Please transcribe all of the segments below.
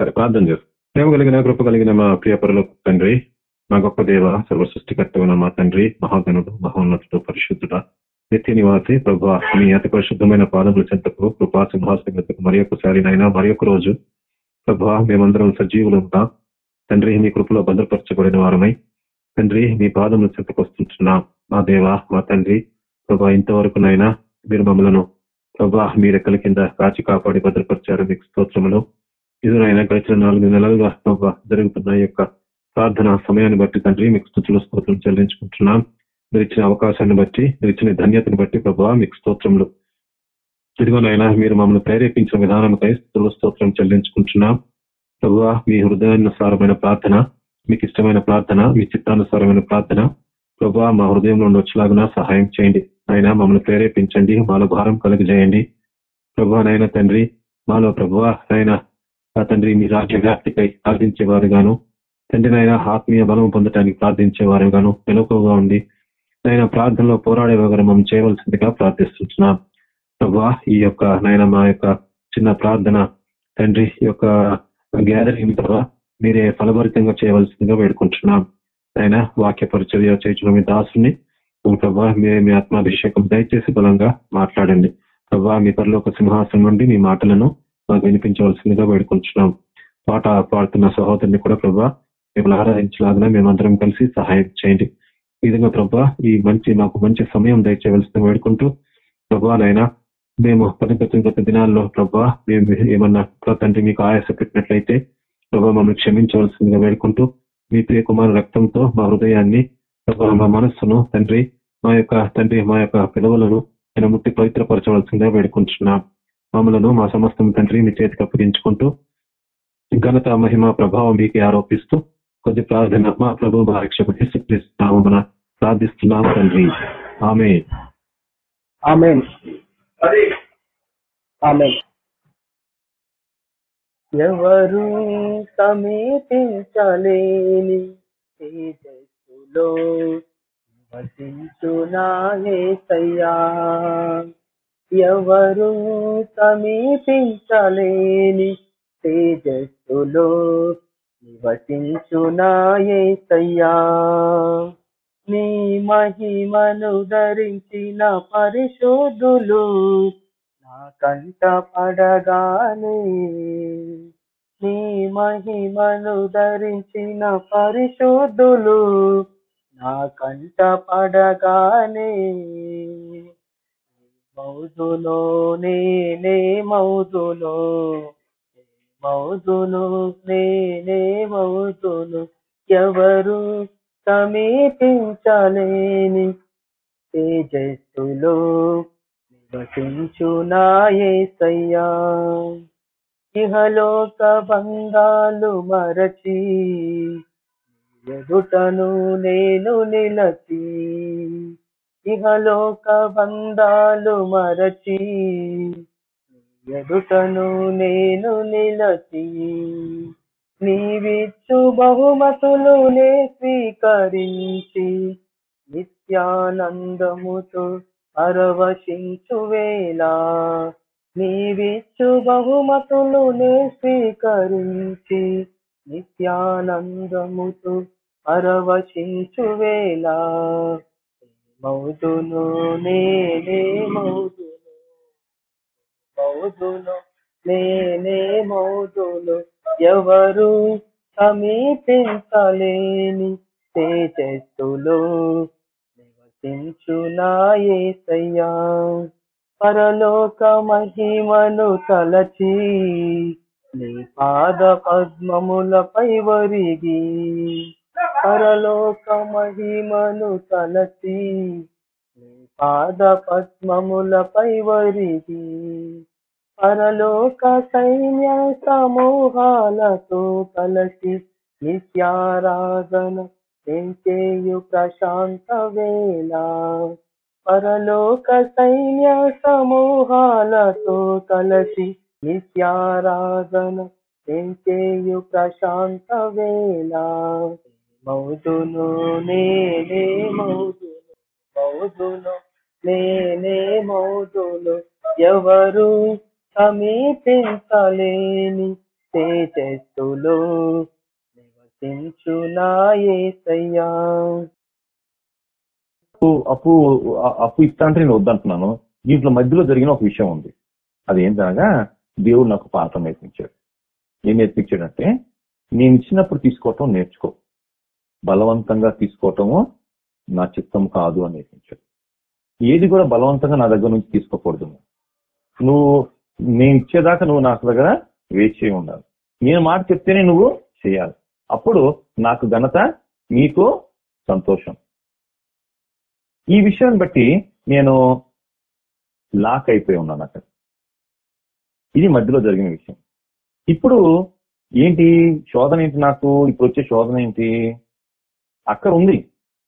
సరే ప్రార్థన చేస్తాం. ప్రేమ కలిగిన కృప కలిగిన మా ప్రియపరలో తండ్రి మా గొప్ప దేవ సర్వ సృష్టికర్తమైన మా తండ్రి మహాగణుడు మహోన్నతుడు పరిశుద్ధుడ నిత్య నివాసి ప్రభు మీ అతి పరిశుద్ధమైన పాదముల చెంతకు కృపా సింహాసనకు మరి ఒక్కసారి నైనా మరి ఒక్క రోజు ప్రభు మేమందరం సజీవులుగా తండ్రి మీ కృపలో భద్రపరచబడిన వారమై తండ్రి మీ పాదముల చెంతకు వస్తుంటున్నాం. మా దేవ మా తండ్రి ప్రభా ఇంతవరకు నైనా మీరు మమ్మలను ప్రభా మీ రెక్కల కింద కాచి కాపాడి భద్రపరిచారు మీకు స్తోత్రములు. ఇదినైనా గడిచిన నాలుగు నెలలుగా జరుగుతున్న యొక్క ప్రార్థన సమయాన్ని బట్టి తండ్రి మీకు స్థుతులు స్తోత్రం చెల్లించుకుంటున్నాం. మీరు ఇచ్చిన అవకాశాన్ని బట్టి మీరు ఇచ్చిన ధన్యతను బట్టి ప్రభావ మీకు స్తోత్రములు. ఇదిగోనైనా మీరు మమ్మల్ని ప్రేరేపించిన విధానంపై స్థుతులు స్తోత్రం చెల్లించుకుంటున్నాం. ప్రభావ మీ హృదయానుసారమైన ప్రార్థన మీకు ఇష్టమైన ప్రార్థన మీ చిత్తానుసారమైన ప్రార్థన ప్రభావ మా హృదయంలో వచ్చేలాగా సహాయం చేయండి. అయినా మమ్మల్ని ప్రేరేపించండి మాలో భారం కలుగజేయండి. ప్రభానైనా తండ్రి మాలో ప్రభావ అయినా తండ్రి మీ రాజ్య వ్యాప్తికై ప్రార్థించేవారు గాను నాయన ఆత్మీయ బలం పొందడానికి ప్రార్థించేవారు గాను వెనుకగా ఉండి నాయన ప్రార్థనలో పోరాడే మనం చేయవలసిందిగా ప్రార్థిస్తున్నాం ప్రభా ఈ యొక్క నాయన మా యొక్క చిన్న ప్రార్థన తండ్రి యొక్క గ్యాదరింగ్ ప్రభా మీరే ఫలభరితంగా చేయవలసిందిగా వేడుకుంటున్నాం. ఆయన వాక్య పరిచర్య చేసిన మీ దాసుని ప్రభా మీరే మీ ఆత్మాభిషేకం దయచేసి బలంగా మాట్లాడండి. ప్రభా మీ పరిలోక సింహాసనం నుండి మీ మాటలను మాకు వినిపించవలసిందిగా వేడుకుంటున్నాం పాట పాడుతున్న సహోదరుని కూడా ప్రభా మిమ్మల్ని ఆరాధించలాగా మేమందరం కలిసి సహాయం చేయండి. ఈ విధంగా ప్రభా ఈ మంచి మాకు మంచి సమయం దయచేయవలసిన వేడుకుంటూ ప్రభా నైనా మేము పని గత దినాల్లో ప్రభా మేము ఏమన్నా తండ్రి మీకు ఆయాస పెట్టినట్లయితే ప్రభా మమ్మల్ని క్షమించవలసిందిగా వేడుకుంటూ మీ ప్రియ కుమారు రక్తంతో మా హృదయాన్ని ప్రభా మా మనస్సును తండ్రి మా యొక్క తండ్రి మా యొక్క పిలవలను నేను ముట్టి పవిత్రపరచవలసిందిగా వేడుకుంటున్నాం మమ్మలను మా సమస్తం తండ్రి మీ చేతికి అప్పగించుకుంటూ ఘనత మహిమ ప్రభావం మీకే ఆరోపిస్తూ కొద్ది ప్రార్థన మా ప్రభు మన ప్రార్థిస్తున్నాం తండ్రి. ఆమె ఎవరు సమీపించలేని తేజస్సులో వసించునాయేసయ్యా ఎవరు సమీపించలేని తేజస్సులో నివసించునాయేసయ్యా నీ మహిమను ధరించిన పరిశోధులు నా కంట పడగానే. నీ మహిమను ధరించిన పరిశోధులు నా కంట పడగానే. మౌజులో నేనే మౌజులో మౌదును నేనే మౌదును. ఎవరు సమీపించలేని తేజస్సులో నివసించునాయేసయ్యా ఇహలోక బంగాలు మరచి ఎదుటను నేను నిలచి ఇహలోక బంధాలు మరచి ఎదుటను నేను నిలచి. నీవిచ్చు బహుమతులు నే స్వీకరించి నిత్యానందముతో పరవశించు వేళ. నీవిచ్చు బహుమతులు నే స్వీకరించి నిత్యానందముతో పరవశించు వేళ మౌదును నేనే మౌదును. మౌదును నేనే మౌదును. ఎవరు సమీపించలేని తేజస్సులో నివసించునాయేసయ్యా పరలోక మహిమను తలచి నీ పాద పద్మములపై వరిగి పరలోక మహిమను తలచి నీ పాద పద్మములపై వరిగి పరలోక సైన్య సమూహాలతో కలసి నిత్యారాధన పెంచేయు ప్రశాంత వేళ పరలోక సైన్య సమూహాలతో కలసి నిత్యారాధన పెంచేయు ప్రశాంత వేళ మౌదును నేనే మౌదును మౌదును నేనే మౌదును. ఎవరు సమీపించలేని తేజస్సులో నివసించునాయ్యా అప్పు అప్పు అ- అప్పు ఇస్తా అంటే నేను వద్దంటున్నాను. దీంట్లో మధ్యలో జరిగిన ఒక విషయం ఉంది. అది ఏంటనగా దేవుడు నాకు పాఠం నేర్పించాడు. ఏం నేర్పించాడంటే నేను ఇచ్చినప్పుడు తీసుకోవటం నేర్చుకో. బలవంతంగా తీసుకోవటము నా చిత్తం కాదు అని నేర్పించాడు ఏది కూడా బలవంతంగా నా దగ్గర నుంచి తీసుకోకూడదు. నువ్వు నేను ఇచ్చేదాకా నువ్వు నాకు దగ్గర వేచి ఉండాలి. నేను మాట చెప్తేనే నువ్వు చేయాలి. అప్పుడు నాకు ఘనత నీకు సంతోషం. ఈ విషయాన్ని బట్టి నేను లాక్ అయిపోయి ఉన్నాను అక్కడ. ఇది మధ్యలో జరిగిన విషయం. ఇప్పుడు ఏంటి? శోధన ఏంటి నాకు? ఇప్పుడు వచ్చే శోధన ఏంటి? అక్కడ ఉంది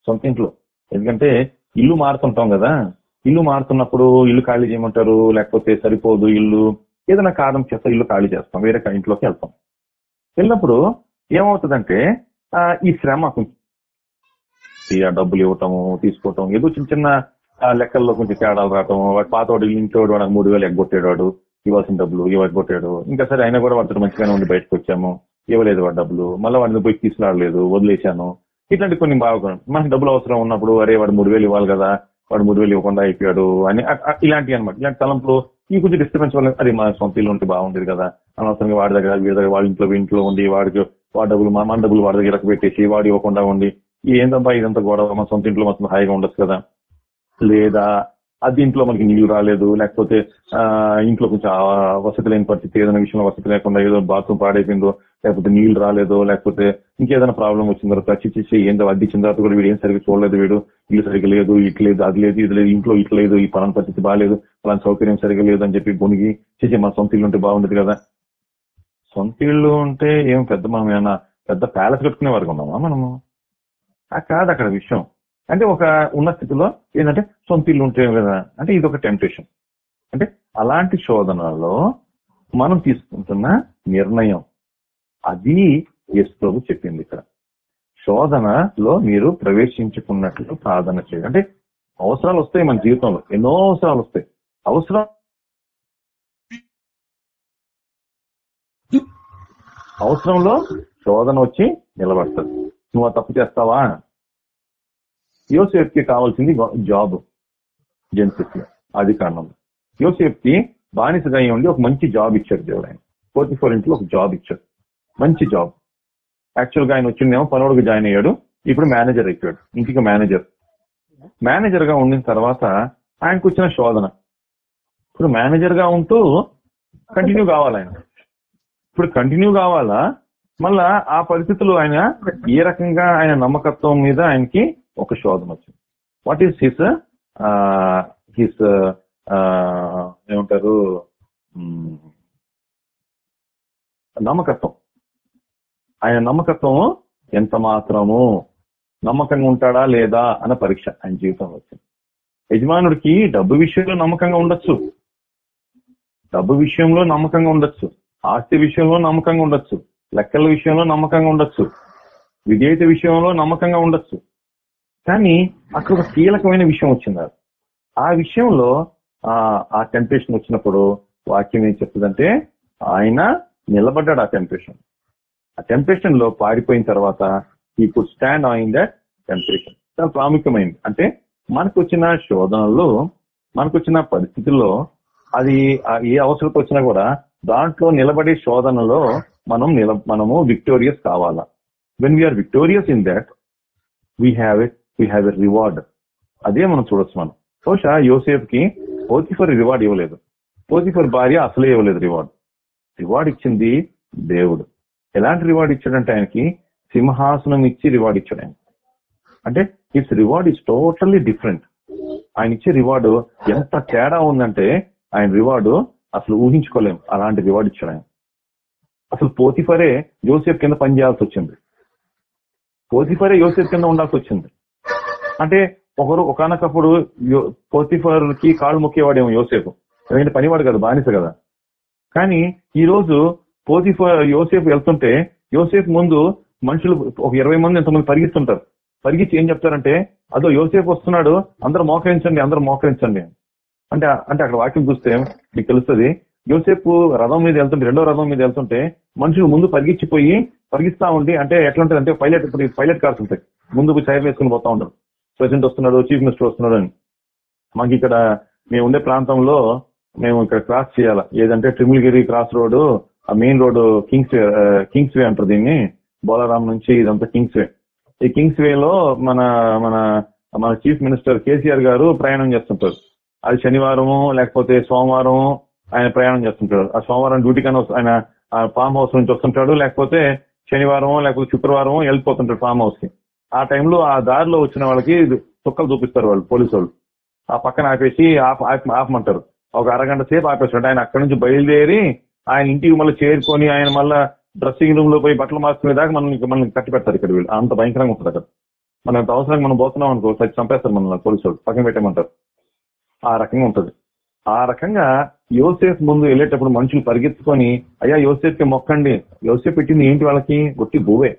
సొంత ఇంట్లో. ఎందుకంటే ఇల్లు మారుతుంటాం కదా ఇల్లు మారుతున్నప్పుడు ఇల్లు ఖాళీ చేయమంటారు లేకపోతే సరిపోదు ఇల్లు ఏదైనా కారణం చేస్తా ఇల్లు ఖాళీ చేస్తాం వేరే ఇంట్లోకి వెళ్తాం. వెళ్ళినప్పుడు ఏమవుతుందంటే ఈ శ్రమ కొంచెం. డబ్బులు ఇవ్వటము తీసుకోవటం ఏదో చిన్న చిన్న లెక్కల్లో కొంచెం తేడాలు రావటం వాడు పాతవాడు ఇంట్లో వాడు మూడు వేలు ఎగ్గొట్టేవాడు ఇవ్వాల్సిన డబ్బులు ఇవ్వగొట్టాడు ఇంకా సరే అయినా కూడా వాడితో మంచిగానే ఉండి బయటకు వచ్చాము ఇవ్వలేదు వాడు డబ్బులు మళ్ళీ వాడిని పోయి తీసుకురావలేదు వదిలేశాను ఇట్లాంటి కొన్ని బాగా మనకి డబ్బులు అవసరం ఉన్నప్పుడు అరే వాడు మూడు వేలు ఇవ్వాలి కదా వాడు మూడు వేలు ఇవ్వకుండా అయిపోయాడు అని ఇలాంటివి అనమాట ఇలాంటి తలంపులు ఈ కొంచెం డిస్టర్బెన్స్ వల్ల అది మన సొంత ఇల్లు ఉంటే బాగుండేది కదా. అనవసరంగా వాడి దగ్గర వీడి దగ్గర వాళ్ళ ఇంట్లో ఇంట్లో ఉండి వాడికి వాడి డబ్బులు మన డబ్బులు వాడి దగ్గర పెట్టేసి వాడు ఇవ్వకుండా ఉండి ఏందబ్బా ఇదంతా గొడవ మా సొంత ఇంట్లో మొత్తం హాయిగా ఉండొచ్చు కదా. లేదా అది ఇంట్లో మనకి నీళ్ళు రాలేదు లేకపోతే ఇంట్లో కొంచెం వసతి లేని పరిస్థితి ఏదైనా విషయంలో వసతి లేకుండా ఏదో బాత్రూమ్ పాడైపోయిందో లేకపోతే నీళ్ళు రాలేదో లేకపోతే ఇంకేదైనా ప్రాబ్లం వచ్చిన తర్వాత చిచ్చి ఏందో అడ్డించిన తర్వాత కూడా వీడు ఏం సరిగ్గా చూడలేదు వీడు. ఇల్లు సరిగ్గా లేదు ఇట్లేదు లేదు అది లేదు ఇది లేదు ఇంట్లో ఇట్లా లేదు ఈ పలాన పరిస్థితి బాగాలేదు పలానా సౌకర్యం సరిగ్గా లేదు అని చెప్పి బొనిగి చేసి మన సొంత ఇల్లు ఉంటే బాగుండదు కదా. సొంత ఇల్లు ఉంటే ఏం పెద్ద మనం ఏమన్నా పెద్ద ప్యాలెస్ కట్టుకునే వరకు ఉన్నామా మనము? కాదు అక్కడ విషయం. అంటే ఒక ఉన్న స్థితిలో ఏంటంటే సొంత ఇల్లు ఉంటే కదా అంటే ఇది ఒక టెంప్టేషన్ అంటే అలాంటి శోధనలో మనం తీసుకుంటున్న నిర్ణయం. అది యేసు ప్రభు చెప్పింది ఇక్కడ. శోధనలో మీరు ప్రవేశించుకున్నట్లు ప్రార్థన చేయండి. అంటే అవసరాలు వస్తాయి మన జీవితంలో. ఎన్నో అవసరాలు వస్తాయి. అవసరం అవసరంలో శోధన వచ్చి నిలబడుతుంది నువ్వు తప్పు చేస్తావా? యోసేఫ్కి కావాల్సింది జాబ్. జెన్సెస్లో అది కారణం. యోసేఫ్కి బానిసగా ఉండి ఒక మంచి జాబ్ ఇచ్చాడు దేవుడు ఆయన. ఫోర్టీ ఫోర్ ఇంట్లో ఒక జాబ్ ఇచ్చాడు. మంచి జాబ్. యాక్చువల్గా ఆయన వచ్చిందేమో పనోడుగా జాయిన్ అయ్యాడు. ఇప్పుడు మేనేజర్ అయిపోయాడు. ఇంటికి మేనేజర్. మేనేజర్గా ఉండిన తర్వాత ఆయనకు వచ్చిన శోధన. ఇప్పుడు మేనేజర్గా ఉంటూ కంటిన్యూ కావాలి ఆయన. ఇప్పుడు కంటిన్యూ కావాలా? మళ్ళా ఆ పరిస్థితులు ఆయన ఏ రకంగా ఆయన నమ్మకత్వం మీద ఆయనకి ఒక శోధన వచ్చింది వాట్ ఈస్ హిస్ హిస్ ఏమంటారు నమ్మకత్వం. ఆయన నమ్మకత్వం ఎంత మాత్రము? నమ్మకంగా ఉంటాడా లేదా అన్న పరీక్ష ఆయన జీవితంలో వచ్చింది. యజమానుడికి డబ్బు విషయంలో నమ్మకంగా ఉండొచ్చు. డబ్బు విషయంలో నమ్మకంగా ఉండొచ్చు. ఆస్తి విషయంలో నమ్మకంగా ఉండొచ్చు. లెక్కల విషయంలో నమ్మకంగా ఉండొచ్చు. విధేయత విషయంలో నమ్మకంగా ఉండొచ్చు. కానీ అక్కడ ఒక కీలకమైన విషయం వచ్చింది ఆ విషయంలో ఆ ఆ టెంప్టేషన్ వచ్చినప్పుడు వాక్యం ఏం చెప్తుందంటే ఆయన నిలబడ్డాడు ఆ టెంప్టేషన్ ఆ టెంప్టేషన్లో పారిపోయిన తర్వాత ఈ could stand on that temptation చాలా ప్రాముఖ్యమైంది. అంటే మనకు వచ్చిన శోధనలో మనకు వచ్చిన పరిస్థితుల్లో అది ఏ అవసరం వచ్చినా కూడా దాంట్లో నిలబడే శోధనలో మనం నిల మనము విక్టోరియస్ కావాలా. When we are victorious in that we have a we have a reward అదే మనం చూడొచ్చు మనం. బహుశా యోసేఫ్కి పోతిఫర్ రివార్డ్ ఇవ్వలేదు. పోతిఫర్ భార్య అసలే ఇవ్వలేదు రివార్డ్. రివార్డ్ ఇచ్చింది దేవుడు. ఎలాంటి రివార్డ్ ఇచ్చాడంటే ఆయనకి సింహాసనం ఇచ్చి రివార్డ్ ఇచ్చాడు ఆయన. అంటే it's reward is totally different. ఆయన ఇచ్చే రివార్డు ఎంత తేడా ఉందంటే ఆయన రివార్డు అసలు ఊహించుకోలేం. అలాంటి రివార్డ్ ఇచ్చాడు ఆయన. అసలు పోతిఫరే యోసేఫ్ కింద పనిచేయాల్సి వచ్చింది. పోతిఫరే యోసేఫ్ కింద ఉండాల్సి వచ్చింది. అంటే ఒకరు ఒకనొకప్పుడు పోతిఫర్కి కాళ్ళు మొక్కేవాడేమో యోసేపు. ఎందుకంటే పనివాడు కదా బానిస కదా. కానీ ఈ రోజు పోతిఫర్ యోసేపు వెళ్తుంటే యోసేపు ముందు మనుషులు ఒక ఇరవై మంది ఎంతమంది పరిగిస్తుంటారు పరిగించి ఏం చెప్తారంటే అదో యోసేపు వస్తున్నాడు అందరూ మోకరించండి అందరూ మోకరించండి అంటే అంటే అక్కడ వాక్యం చూస్తే మీకు తెలుస్తుంది యోసేపు రథం మీద వెళ్తుంటే రెండో రథం మీద వెళ్తుంటే మనుషులు ముందు పరిగించిపోయి పరిగిస్తా ఉండి అంటే ఎట్లా ఉంటుంది అంటే పైలట్ ఇప్పుడు పైలట్ కార్స్ ఉంటాయి ముందుకు చైర్ వేసుకుని పోతా ఉంటారు. ప్రెసిడెంట్ వస్తున్నాడు చీఫ్ మినిస్టర్ వస్తున్నాడు అని. మాకు ఇక్కడ మేము ఉండే ప్రాంతంలో మేము ఇక్కడ క్రాస్ చేయాల. ఏదంటే ట్రిమిల్గిరి క్రాస్ రోడ్ ఆ main road kings way kings way అంటారు దీన్ని. బోలారాం నుంచి ఇదంతా కింగ్స్ వే. ఈ కింగ్స్ వే లో మన మన మన చీఫ్ మినిస్టర్ కేసీఆర్ గారు ప్రయాణం చేస్తుంటారు. అది శనివారము లేకపోతే సోమవారం ఆయన ప్రయాణం చేస్తుంటాడు. ఆ సోమవారం డ్యూటీ కానీ ఆయన ఫామ్ హౌస్ నుంచి వస్తుంటాడు లేకపోతే శనివారం లేకపోతే శుక్రవారం వెళ్ళిపోతుంటాడు ఫామ్ హౌస్కి ఆ టైంలో ఆ దారిలో వచ్చిన వాళ్ళకి చుక్కలు చూపిస్తారు వాళ్ళు పోలీసు వాళ్ళు. ఆ పక్కన ఆపేసి ఆప్ ఆపమంటారు. ఒక అరగంట సేపు ఆపేస్తాడు ఆయన అక్కడి నుంచి బయలుదేరి ఆయన ఇంటికి మళ్ళీ చేరుకొని ఆయన మళ్ళీ డ్రెస్సింగ్ రూమ్లో పోయి బట్టలు మార్చుకునే దాకా మనం మనం కట్టి పెడతారు ఇక్కడ వీళ్ళు. అంత భయంకరంగా ఉంటుంది అక్కడ. మనం అంత అవసరంగా మనం పోతున్నాం అనుకో చంపేస్తారు మనల్ని పోలీసు వాళ్ళు. పక్కన పెట్టేమంటారు ఆ రకంగా ఉంటుంది. ఆ రకంగా యోసేఫ్ ముందు వెళ్ళేటప్పుడు మనుషులు పరిగెత్తుకొని అయ్యా యోసేఫ్కి మొక్కండి. యోసేఫ్ పెట్టింది ఏంటి వాళ్ళకి? ఒట్టి భూవే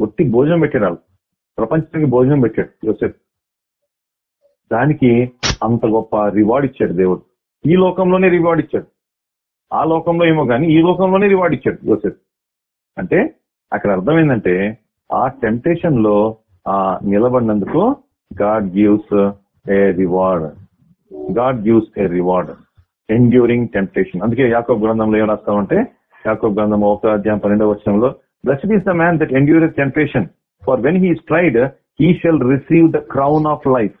ఒట్టి భోజనం పెట్టాడు వాళ్ళు. ప్రపంచానికి భోజనం పెట్టాడు యోసేఫ్ దానికి అంత గొప్ప రివార్డ్ ఇచ్చాడు దేవుడు. ఈ లోకంలోనే రివార్డ్ ఇచ్చాడు. ఆ లోకంలో ఏమో కానీ ఈ లోకంలోనే రివార్డ్ ఇచ్చాడు యోసేఫ్ అంటే అక్కడ అర్థం ఏంటంటే ఆ టెంప్టేషన్లో ఆ నిలబడినందుకు god gives a reward god gives a reward enduring temptation అందుకే యాకో గ్రంథంలో ఏం రాస్తామంటే యాకో గ్రంథం ఒక అధ్యాయం పన్నెండవ వచనంలో Blessed is the man that endureth temptation, for when he is tried, he shall receive the crown of life.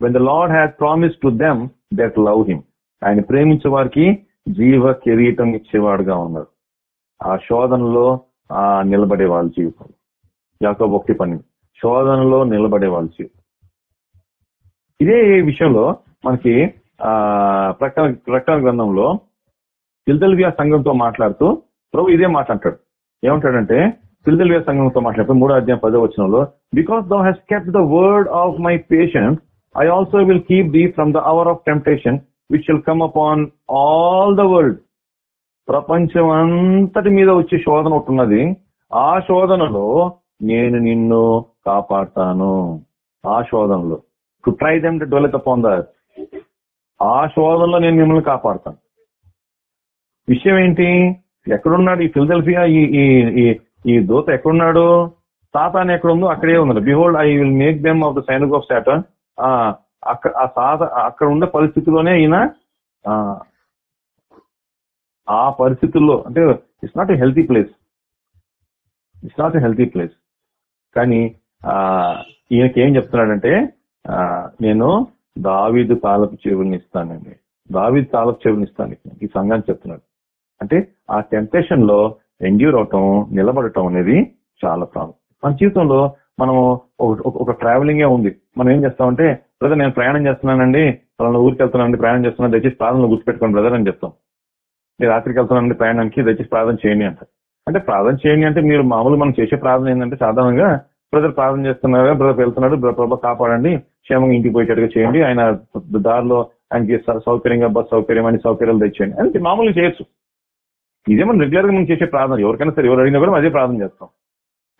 When the Lord has promised to them that love him. ఆయన ప్రేమించే వారికి జీవ కిరీటం ఇచ్చేవాడుగా ఉన్నారు. ఆ శోధనలో ఆ నిలబడే వాళ్ళ జీవితం. యాకో ఒకటి పని శోధనలో నిలబడే వాళ్ళ జీవితం. ఇదే విషయంలో మనకి ఆ ప్రకటన ప్రకటన గ్రంథంలో ఫిల్దల్వియా సంఘంతో మాట్లాడుతూ ప్రభు ఇదే మాట అంటాడు. ఏమంటాడంటే ఫిల్దల్వియా సంఘంతో మాట్లాడుతూ మూడో అధ్యాయం పదో వచనంలో because thou hast kept the word of my patience I also will keep thee from the hour of temptation which will come upon all the world ప్రపంచం అంతటి మీద వచ్చే శోధన ఒకటి ఉన్నది. ఆ శోధనలో నేను నిన్ను కాపాడతాను. ఆ శోధనలో. To try them to develop up ఆ శోధనలో నేను మిమ్మల్ని కాపాడతాను. విషయం ఏంటి? ఎక్కడున్నాడు? ఈ ఫిలదెల్ఫియా ఈ ఈ దూత ఎక్కడున్నాడు? సాతాన్ ఎక్కడుందో అక్కడే ఉన్నాడు behold I will make them of the synagogue of Satan అక్కడ ఆ సాత అక్కడ ఉన్న పరిస్థితిలోనే ఈయన ఆ, పరిస్థితుల్లో అంటే it's not a healthy place it's not a healthy place కానీ ఈయనకి ఏం చెప్తున్నాడంటే నేను దావీదు తాలపు చెవుల్ని ఇస్తానండి. దావీదు తాలపు చెవుల్ని ఇస్తాను. ఈ సంఘాన్ని చెప్తున్నాడు. అంటే ఆ టెంప్టేషన్లో ఎండ్యూర్ అవటం నిలబడటం అనేది చాలా ప్రాబ్లం మన జీవితంలో మనం ఒక- ఒక- ఒక ట్రావెలింగ్ ఉంది. మనం ఏం చేస్తామంటే బ్రదర్ నేను ప్రయాణం చేస్తున్నానండి. పలానా ఊరికి వెళ్తున్నానండి ప్రయాణం చేస్తున్నాను దయచేసి ప్రార్థనలో గుర్తుపెట్టుకోండి బ్రదర్ అని చెప్తాం. నేను రాత్రికి వెళ్తున్నానండి ప్రయాణానికి దయచేసి ప్రార్థన చేయండి అంట. అంటే ప్రార్థన చేయండి అంటే మీరు మామూలు మనం చేసే ప్రార్థన ఏంటంటే సాధారణంగా బ్రదర్ ప్రార్థన చేస్తున్నారు? బ్రదర్ వెళ్తున్నాడు ప్రభా కాపాడండి క్షేమంగా ఇంటికి పోయేటట్టుగా చేయండి ఆయన దారిలో ఆయనకి సౌకర్యంగా బస్ సౌకర్యం అని సౌకర్యాలు తెచ్చేయండి అంటే మామూలుగా చేయొచ్చు. ఇదే మనం రెగ్యులర్గా మనం చేసే ప్రార్థన ఎవరికైనా సరే ఎవరు అడిగినా కూడా అదే ప్రార్థన చేస్తాం.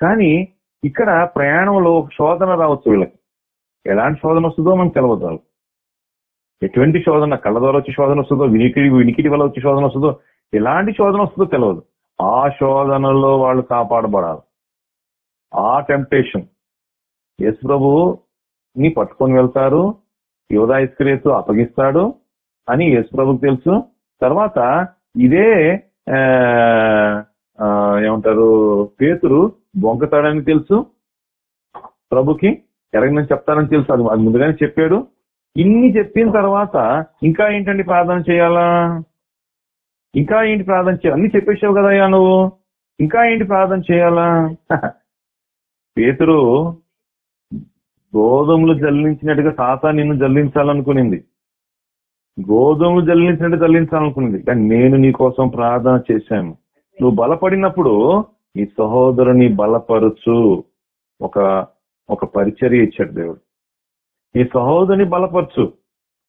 కానీ ఇక్కడ ప్రయాణంలో ఒక శోధన రావచ్చు వీళ్ళకి. ఎలాంటి శోధన వస్తుందో మనకు తెలవద్దు ఎటువంటి శోధన కళ్ళ ద్వారా వచ్చే శోధన వస్తుందో వినికిడి వినికిడి వల్ల వచ్చే శోధన వస్తుందో ఎలాంటి శోధన వస్తుందో తెలియదు ఆ శోధనలో వాళ్ళు కాపాడబడాలి. ఆ టెంప్టేషన్ యేసు ప్రభు ని పట్టుకొని వెళ్తారు. యోధా ఇస్క్రేతు అప్పగిస్తాడు అని యేసు ప్రభుకు తెలుసు. తర్వాత ఇదే ఏమంటారు పేతురు బొంకతాడని తెలుసు. ప్రభుకి ఎరగనని చెప్తానని తెలుసు. అది అది ముందుగానే చెప్పాడు. ఇన్ని చెప్పిన తర్వాత ఇంకా ఏంటండి ప్రార్థన చేయాలా? ఇంకా ఏంటి ప్రార్థన చేయాలి? అన్ని చెప్పేసావు కదయ్యా నువ్వు. ఇంకా ఏంటి ప్రార్థన చేయాలా? పేతురు గోధుమలు జల్లించినట్టుగా సాతా నిన్ను జల్లించాలనుకునింది. గోధుమలు జల్లించినట్టు జల్లించాలనుకున్నది కానీ నేను నీ కోసం ప్రార్థన చేశాను. నువ్వు బలపడినప్పుడు నీ సహోదరుని బలపరచు. ఒక ఒక పరిచర్య ఇచ్చాడు దేవుడు. నీ సహోదరుని బలపరచు.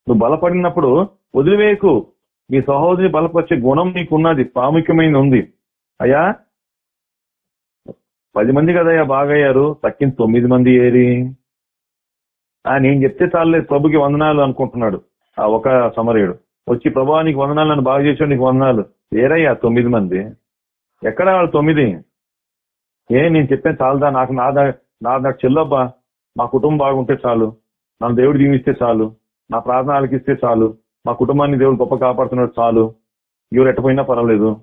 నువ్వు బలపడినప్పుడు వదిలివేయకు. నీ సహోదరిని బలపరిచే గుణం నీకున్నది. ప్రాముఖ్యమైనది ఉంది. అయ్యా పది మంది కదయ్యా బాగయ్యారు. తక్కిన తొమ్మిది మంది ఏరి. ఆయన ఏం చెప్తే చాలే ప్రభుకి వందనాలు అనుకుంటున్నాడు. ఆ ఒక సమరయుడు. వచ్చి ప్రభా నీకు వందనాలు నన్ను బాగా చేసాడు నీకు వందనాలు. ఏరయ్యా తొమ్మిది మంది. ఎక్కడ వాళ్ళు తొమ్మిది? ఏ నేను చెప్పాను చాలుదా? నాకు నా దా- నా నాకు చెల్లబ్బా మా కుటుంబం బాగుంటే చాలు. నన్ను దేవుడు దీవిస్తే చాలు. నా ప్రార్థన ఆలకిస్తే చాలు. మా కుటుంబాన్ని దేవుడు గొప్ప కాపాడుతున్నాడు చాలు. ఎవరు ఎట్టపోయినా పర్వాలేదు.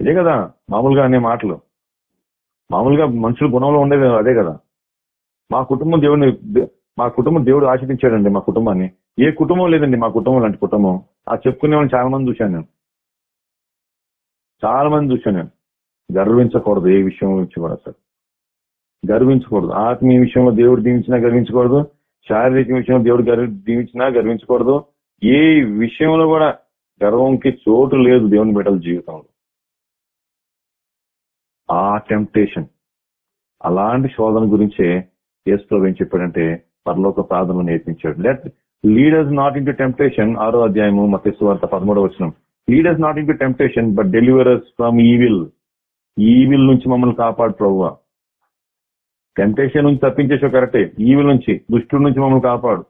ఇదే కదా మామూలుగా అనే మాటలు. మామూలుగా మనుషుల గుణంలో ఉండేది అదే కదా. మా కుటుంబం దేవుడిని మా కుటుంబం దేవుడు ఆశీర్దించాడండి మా కుటుంబాన్ని. ఏ కుటుంబం లేదండి మా కుటుంబం లాంటి కుటుంబం. ఆ చెప్పుకునే వాళ్ళని చాలా మంది చూశాను నేను. చాలా మంది చూశాను నేను. గర్వించకూడదు ఏ విషయం గురించి కూడా సార్. గర్వించకూడదు. ఆత్మీయ విషయంలో దేవుడు దీవించినా గర్వించకూడదు. శారీరక విషయంలో దేవుడు గర్వ దీవించినా గర్వించకూడదు. ఏ విషయంలో కూడా గర్వంకి చోటు లేదు దేవుని బిడ్డల జీవితంలో. ఆ టెంప్టేషన్. అలాంటి శోధన గురించే యేసు ఏం చెప్పాడంటే పరలోక ప్రార్థనలు నేర్పించాడు. Let leaders not in temptation ఆరో అధ్యాయము మత్స్సు పదమూడవ వచ్చిన leaders not in temptation but deliverers from evil evil నుంచి మమ్మల్ని కాపాడు ప్రభు టెంప్టేషన్ నుంచి తప్పించేసో కరెక్టే ఈవిల్ నుంచి దుష్టుడి నుంచి మమ్మల్ని కాపాడు.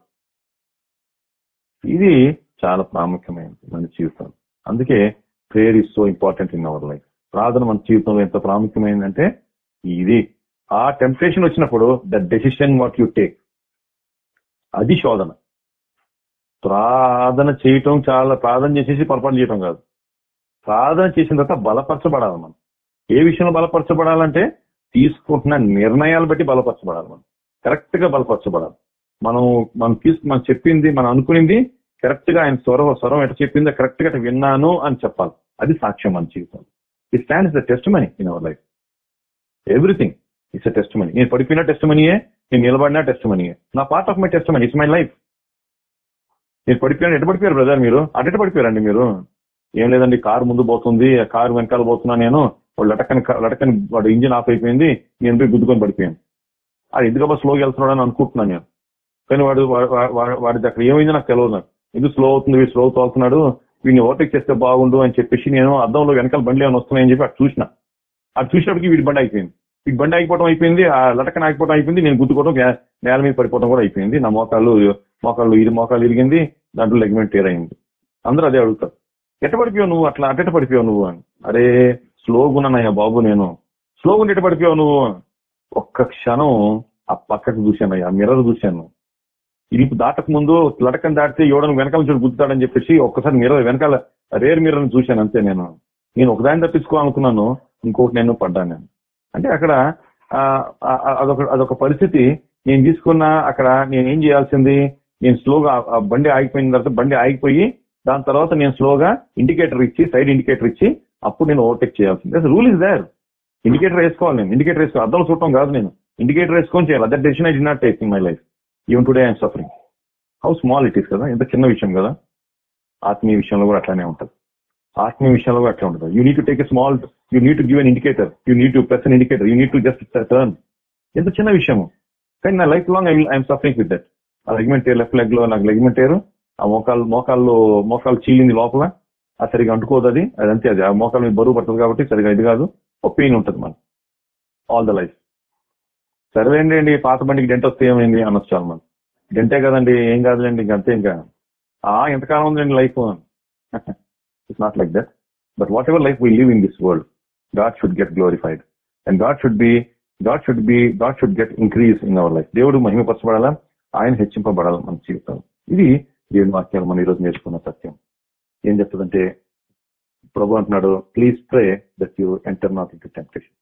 ఇది చాలా ప్రాముఖ్యమైనది మన జీవితం. అందుకే prayer is so important in our life ప్రార్థన మన జీవితంలో ఎంత ప్రాముఖ్యమైందంటే ఇది. ఆ టెంప్టేషన్ వచ్చినప్పుడు the decision what you take అది శోధన. ప్రార్థన చేయటం చాలా ప్రార్థన చేసేసి పొరపాటు చేయటం కాదు. ప్రార్థన చేసిన తర్వాత బలపరచబడాలి మనం. ఏ విషయంలో బలపరచబడాలంటే తీసుకుంటున్న నిర్ణయాలు బట్టి బలపరచబడాలి మనం. కరెక్ట్గా బలపరచబడాలి. మనం మనం తీసు మనం చెప్పింది మనం అనుకునింది కరెక్ట్గా ఆయన స్వరం స్వరం ఎట చెప్పిందో కరెక్ట్గా విన్నాను అని చెప్పాలి. అది సాక్ష్యం మన జీవితం it stands the testimony in our life everything it's a testimony నేను పడిపోయిన టెస్ట్ మనీయే నేను నిలబడిన టెస్ట్ మనీయే నా part of my testimony it's my life నేను పడిపోయాను ఎటు పడిపోయారు బ్రదర్ మీరు? అటు పడిపోయారండి మీరు? ఏం లేదండి కారు ముందు పోతుంది ఆ కారు వెనకాల పోతున్నా నేను. వాడు లటకని లటకని వాడు ఇంజిన్ ఆఫ్ అయిపోయింది నేను పోయి గుద్దుకొని పడిపోయాను. అది ఎందుకబ్బా స్లోగా వెళ్తున్నాడు అని అనుకుంటున్నాను నేను. కానీ వాడు వాడి వా- వాడిది అక్కడ ఏమైంది నాకు తెలియదు నాకు. ఎందుకు స్లో అవుతుంది వీడు స్లో తోలుతున్నాడు వీడిని ఓవర్టేక్ చేస్తే బాగుండు అని చెప్పేసి నేను అద్దంలో వెనకాల బండి ఏమైనా వస్తున్నాయని చెప్పి అటు చూసిన. అటు చూసినప్పటికీ వీడి బండి అయిపోయింది. ఈ బండి ఆగిపోవడం అయిపోయింది ఆ లటకన ఆగిపోవడం అయిపోయింది నేను గుద్దుకోవడం నేల మీద పడిపోవడం కూడా అయిపోయింది. నా మోకాళ్ళు మోకాళ్ళు ఇది మోకాళ్ళు ఇరిగింది దాంట్లో లెగ్మెంట్ టేర్ అయింది. అందరూ అదే అడుగుతారు. ఎట్ట పడిపోయావు నువ్వు? అట్లా అట్ట పడిపోయావు నువ్వు అని. అరే స్లోగున్నానయ్యా బాబు నేను. స్లోగుండి ఎట్ట పడిపోయావు నువ్వు? ఒక్క క్షణం ఆ పక్కకు చూశానయ్యా మిర్రర్ చూశాను. ఇరుపు దాటక ముందు లటకం దాటితే ఎవడను వెనకాల చూడు గుద్దుతాడని చెప్పేసి ఒక్కసారి మిర్రర్ వెనకాల రేర్ మిర్రర్ చూశాను అంతే నేను. నేను ఒకదాన్ని తప్పించుకోవాలనుకున్నాను ఇంకొకటి నేను పడ్డాను నేను. అంటే అక్కడ అదొక అదొక పరిస్థితి. నేను తీసుకున్న అక్కడ నేను ఏం చేయాల్సింది? నేను స్లోగా ఆ బండి ఆగిపోయిన తర్వాత బండి ఆగిపోయి దాని తర్వాత నేను స్లోగా ఇండికేటర్ ఇచ్చి సైడ్ ఇండికేటర్ ఇచ్చి అప్పుడు నేను ఓవర్టేక్ చేయాల్సింది. రూల్ ఇస్ దేర్ ఇండికేటర్ వేసుకోవాలి నేను. ఇండికేటర్ వేసుకో అర్థం చూడటం కాదు నేను. ఇండికేటర్ వేసుకొని చేయాలి. Other decision I did not take in my life even today I'm suffering how small it is కదా? ఎంత చిన్న విషయం కదా? ఆత్మీయ విషయంలో కూడా అట్లానే ఉంటుంది. ఆత్మీయ విషయంలో అట్లా ఉంటుంది. You need to take a small you need to give an indicator you need to press an indicator you need to just turn ఎంత చిన్న విషయము. కానీ నా life long I'm suffering with that ఆ లెగ్మెంట్ లెఫ్ట్ లెగ్లో నాకు ligament ఏరు ఆ మోకాలు మోకాళ్ళు మోకాలు చీలింది లోపల అది సరిగా అంటుకోదు అది అది అంతే అది ఆ మోకాలు మీద బరువు పడుతుంది కాబట్టి సరిగా ఇది కాదు. ఒక పెయిన్ ఉంటుంది మనం ఆల్ ద లైఫ్ సరేలేండి అండి పాత బండికి డెంట్ వస్తే ఏమైంది అనొచ్చు చాలా మనం డెంటే కదండి ఏం కాదులేండి ఇంక అంతే ఇంకా. ఆ ఎంతకాలం ఉందండి life it's not like that but whatever life we live in this world god should get glorified and god should be god should be god should get increase in our life దేవుడు మహిమపరచబడాలా? ఆయన హెచ్చింపబడాలి మన జీవితం. ఇది దేవుని వాక్యాలు మనం ఈరోజు నేర్చుకున్న సత్యం. ఏం చెప్తుందంటే ప్రభు అంటున్నాడు please pray that you enter not in temptation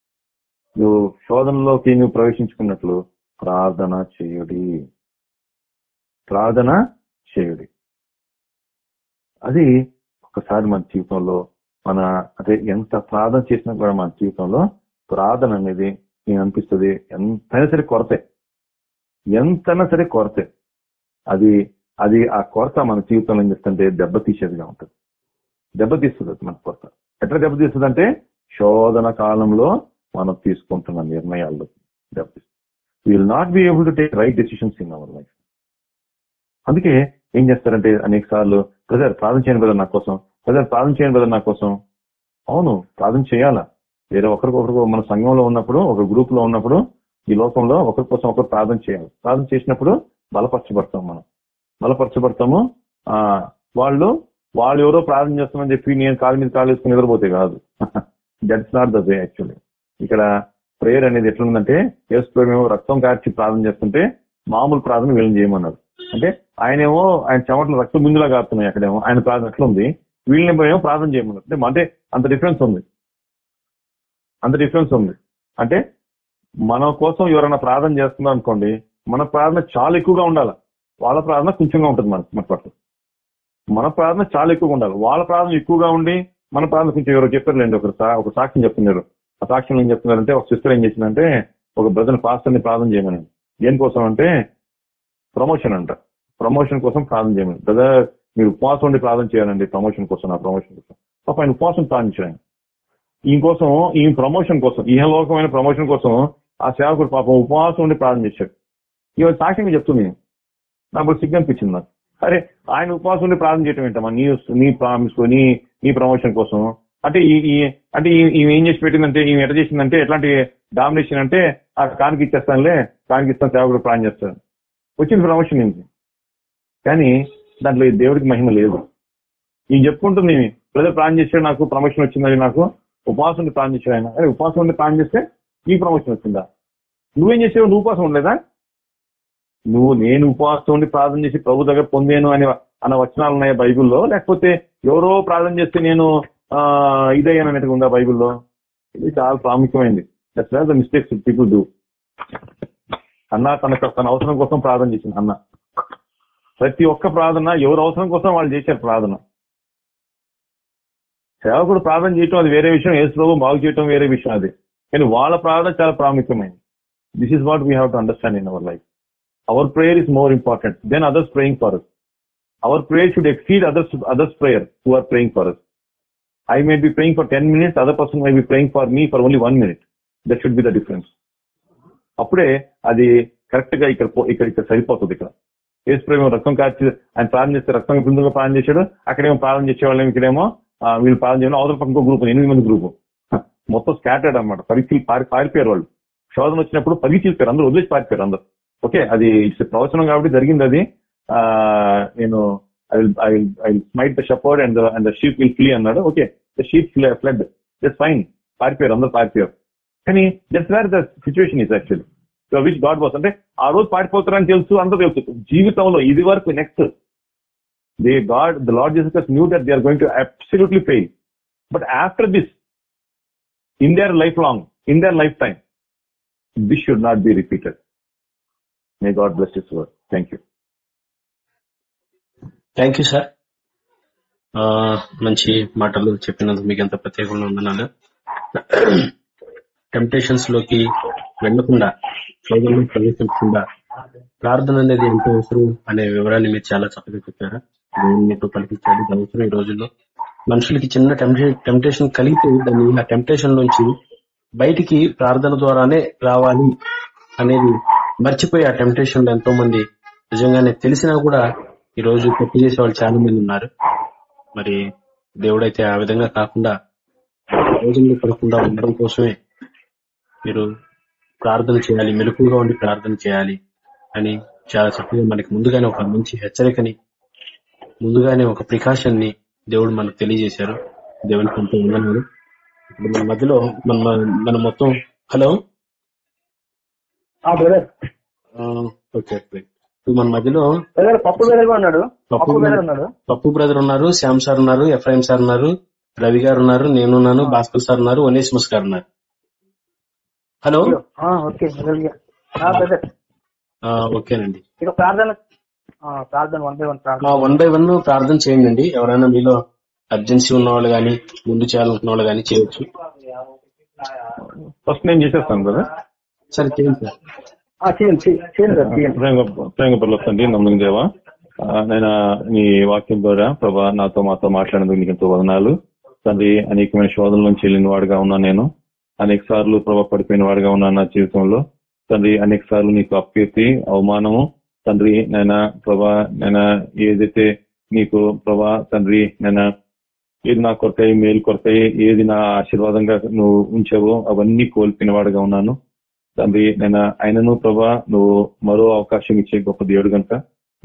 నువ్వు శోధనలోకి నువ్వు ప్రవేశించుకున్నట్లు ప్రార్థన చేయుడి. ప్రార్థన చేయుడి. అది ఒకసారి మన జీవితంలో మన అంటే ఎంత ప్రార్థన చేసినా కూడా మన జీవితంలో ప్రార్థన అనేది నేను అనిపిస్తుంది ఎంతైనా సరే కొరతే. ఎంతైనా సరే కొరతే. అది అది ఆ కొరత మన జీవితంలో ఏం చేస్తుంటే దెబ్బతీసేదిగా ఉంటుంది. దెబ్బతీస్తుంది అది మన కొరత. ఎట్లా దెబ్బతీస్తుంది అంటే శోధన కాలంలో మనం తీసుకుంటున్న నిర్ణయాల్లో దెబ్బతీస్తుంది will not be able to take right decisions in our life అందుకే ఏం చేస్తారంటే అనేక సార్లు బ్రదర్ ప్రార్థన చేయండి బ్రదర్ నా కోసం బ్రదర్ ప్రార్థన చేయండి బ్రదర్ నా కోసం. అవును ప్రార్థన చేయాలా? వేరే ఒకరికొకరు మన సంఘంలో ఉన్నప్పుడు ఒక గ్రూప్లో ఉన్నప్పుడు ఈ లోకంలో ఒకరి కోసం ఒకరు ప్రార్థన చేయాలి. ప్రార్థన చేసినప్పుడు బలపరచబడతాం మనం. బలపరచబడతాము. ఆ వాళ్ళు వాళ్ళు ఎవరో ప్రార్థన చేస్తామని చెప్పి నేను కాలు మీద కాలు వేసుకుని నిద్రపోతే కాదు. That's not the way actually ఇక్కడ ప్రేయర్ అనేది ఎట్లుందంటే ఏసు మేము రక్తం కార్చి ప్రార్థన చేస్తుంటే మామూలు ప్రార్థన వీళ్ళని చేయమన్నారు. అంటే ఆయనేమో ఆయన చెమటలు రక్త బిందులా కాస్తున్నాయి అక్కడేమో. ఆయన ప్రార్థన ఉంది వీళ్ళని ఏమో ప్రార్థన చేయమన్నారు. అంటే అంత డిఫరెన్స్ ఉంది. అంత డిఫరెన్స్ ఉంది. అంటే మన కోసం ఎవరైనా ప్రార్థన చేస్తున్నారు అనుకోండి మన ప్రార్థన చాలా ఎక్కువగా ఉండాలి. వాళ్ళ ప్రార్థన కొంచెంగా ఉంటుంది మన మన పట్ల. మన ప్రార్థన చాలా ఎక్కువగా ఉండాలి. వాళ్ళ ప్రార్థన ఎక్కువగా ఉండి మన ప్రార్థన కొంచెం ఎవరో చెప్పారులేండి ఒక ఒక సాక్ష్యం చెప్తున్నారు. ఆ సాక్ష్యం ఏం చెప్తున్నారంటే ఒక సిస్టర్ ఏం చేసిందంటే ఒక బ్రదర్ పాస్టర్ని ప్రార్థన చేయమని దేనికోసం అంటే ప్రమోషన్ అంట. ప్రమోషన్ కోసం ప్రార్థన చేయమని. బ్రదర్ మీరు ఉపవాసం ఉండి ప్రార్థన చేయాలండి ప్రమోషన్ కోసం నా ప్రమోషన్ కోసం. పాప ఆయన ఉపవాసం ప్రార్థించారు ఆయన ఈయన కోసం ఈ ప్రమోషన్ కోసం ఈహలోకమైన ప్రమోషన్ కోసం ఆ సేవకుడు పాపం ఉపవాసం ఉండి ప్రార్థన చేశాడు. ఇవాళ సాక్ష్యంగా చెప్తుంది నాకు సిగ్గు అనిపించింది నాకు. అరే ఆయన ఉపవాసం ఉండి ప్రార్థన చేయటం ఏంటమ్మా? నీ నీ ప్రామిస్ నీ నీ ప్రమోషన్ కోసం. అంటే ఈ అంటే ఈ- ఈమె ఏం చేసి పెట్టిందంటే ఈమె ఎట చేసిందంటే ఎట్లాంటి డామినేషన్ అంటే ఆ కానికి ఇచ్చేస్తానులే కానికి ఇస్తాను సేవకుడు ప్రాణం చేస్తాను. వచ్చింది ప్రమోషన్ ఏంటి కానీ దాంట్లో ఈ దేవుడికి మహిమ లేదు. ఈ చెప్పుకుంటుంది ప్రజలు ప్లాన్ చేశాడు నాకు ప్రమోషన్ వచ్చిందని నాకు. ఉపాసం ఉండి ప్లాన్ చేశాడు ఆయన. అరే ఉపవాసం ఉండి ప్లాన్ చేస్తే ఈ ప్రమోషన్ వచ్చిందా? నువ్వేం చేసావు? నువ్వు ఉపవాసం ఉండలేదా? నువ్వు నేను ఉపవాసం ఉండి ప్రార్థన చేసి ప్రభు దగ్గర పొందాను అని అన్న వచనాలు ఉన్నాయి బైబిల్లో? లేకపోతే ఎవరో ప్రార్థన చేస్తే నేను ఆ, ఇదయ్యాను అన్నట్టుగా ఉందా బైబిల్లో? ఇది చాలా ప్రాముఖ్యమైనది that's the mistakes people do అన్న తన తన అవసరం కోసం ప్రార్థన చేసింది అన్న. ప్రతి ఒక్క ప్రార్థన ఎవరి అవసరం కోసం వాళ్ళు చేశారు ప్రార్థన. సేవకుడు ప్రార్థన చేయటం అది వేరే విషయం యేసు ప్రభు బాగు చేయటం వేరే విషయం అది. కానీ వాళ్ళ ప్రార్థన చాలా ప్రాముఖ్యమైనది. This is what we have to understand in our life our prayer is more important than others praying for us our prayer should exceed others others prayer who are praying for us I may be praying for ten minutes other person may be praying for me for only one minute that should be the difference అప్పుడే అది కరెక్ట్గా ఇక్కడ ఇక్కడ ఇక్కడ సరిపోతుంది ఇక్కడ. యేసు ప్రేమ రక్తం కాచి ఆయన ప్రార్థన చేస్తే రక్తం బృందంగా ప్రార్థన చేశాడు. అక్కడేమో ప్రార్థన చేసేవాళ్ళేమో ఇక్కడేమో వీళ్ళు ప్రార్థన చేయడం అవతల పక్క గ్రూప్ ఎనిమిది మంది గ్రూప్. మొత్తం స్కాటర్డ్ అన్నమాట. పరిచి పారి పారిపోయారు వాళ్ళు. శోధన వచ్చినప్పుడు పరిగి చీల్పారు అందరూ వదిలేసి పారిపోయారు అందరు. ఓకే అది ఇట్స్ ప్రవచనం కాబట్టి జరిగింది అది. నేను I will I will I will smite the shepherd and and the sheep will flee అన్నాడు. Okay the sheep fled. It's fine. పారిపోయారు అందరు పారిపోయారు. కానీ that's where the situation is actually. Which god was అంటే ఆ రోజు పాడిపోతారని తెలుసు అంతా తెలుసు. జీవితంలో ఇది వరకు next they god the lord Jesus knew that they are going to absolutely fail but after this in their life long in their life time this should not be repeated may god bless his word thank you thank you sir మంచి మాటలు చెప్పినందుకు మీకు ఎంత ప్రత్యేకంగా ఉందన్నాను temptations లోకి వెళ్ళకుండా సోదరులు ప్రవేశించకుండా ప్రార్థన అనేది ఎంతో అవసరం అనే వివరాన్ని మీరు చాలా చక్కగా చెప్పారు? దేవుడు మీతో కల్పించాడు అవసరం ఈ రోజుల్లో. మనుషులకి చిన్న టెంప్టేషన్ కలిగితే దాన్ని ఆ టెంప్టేషన్ నుంచి బయటికి ప్రార్థన ద్వారానే రావాలి అనేది మర్చిపోయి ఆ టెంప్టేషన్ ఎంతో మంది నిజంగానే తెలిసినా కూడా ఈ రోజు తప్పు చేసే వాళ్ళు చాలా మంది ఉన్నారు. మరి దేవుడైతే ఆ విధంగా కాకుండా రోజుల్లో పడకుండా ఉండడం కోసమే మీరు ప్రార్థన చేయాలి మెలకుగా ఉండి ప్రార్థన చేయాలి అని చాలా చక్కగా మనకి ముందుగానే ఒక మంచి హెచ్చరికని ముందుగానే ఒక ప్రికాషన్ని దేవుడు మనకు తెలియజేశారు. దేవునికి ఎంతో వందనాలు ఇప్పుడు మన మధ్యలో మన మన మొత్తం హలో? ఓకే ఇప్పుడు మన మధ్యలో పప్పు బ్రదర్ ఉన్నాడు. పప్పు ఉన్నారు శ్యామ్ సార్ ఉన్నారు ఎఫ్ఐఎం సార్ ఉన్నారు రవి గారు ఉన్నారు నేనున్నాను భాస్కర్ సార్ ఉన్నారు ఒనేసిమస్ గారు ఉన్నారు. హలో? ఆ, ఓకే ఓకేనండి. ఇక ప్రార్థన ఆ, ప్రార్థన వన్ బై వన్ ప్రార్థన. వన్ బై వన్ ప్రార్థన చేయండి ఎవరైనా మీలో అర్జెన్సీ ఉన్న వాళ్ళు గానీ ముందు చేయాలనుకున్న వాళ్ళు గానీ చేయొచ్చు. ఫస్ట్ నేను చేసేస్తాను కదా సరే చేయండి సార్. ఆ, చేయండి ప్రేమ నమ్మకం దేవా. నేను నీ వాక్యం ద్వారా ప్రభా నాతో మాతో మాట్లాడేందుకు నీకు ఎంతో వదనాలు. తండ్రి అనేకమైన శోధన నుంచి వెళ్ళిన వాడుగా ఉన్నా నేను. అనేక సార్లు ప్రభావ పడిపోయిన వాడిగా ఉన్నాను నా జీవితంలో. తండ్రి అనేక సార్లు నీకు అప్కీర్తి అవమానము. తండ్రి నైనా ప్రభా నేను ఏదైతే నీకు ప్రభా తండ్రి నేను ఏది నా కొరకై మేలు కొరకై ఏది నా ఆశీర్వాదంగా నువ్వు ఉంచావో అవన్నీ కోల్పోయిన వాడుగా ఉన్నాను. తండ్రి నేను ఆయనను ప్రభా నువ్వు మరో అవకాశం ఇచ్చే గొప్ప దేవుడు కనుక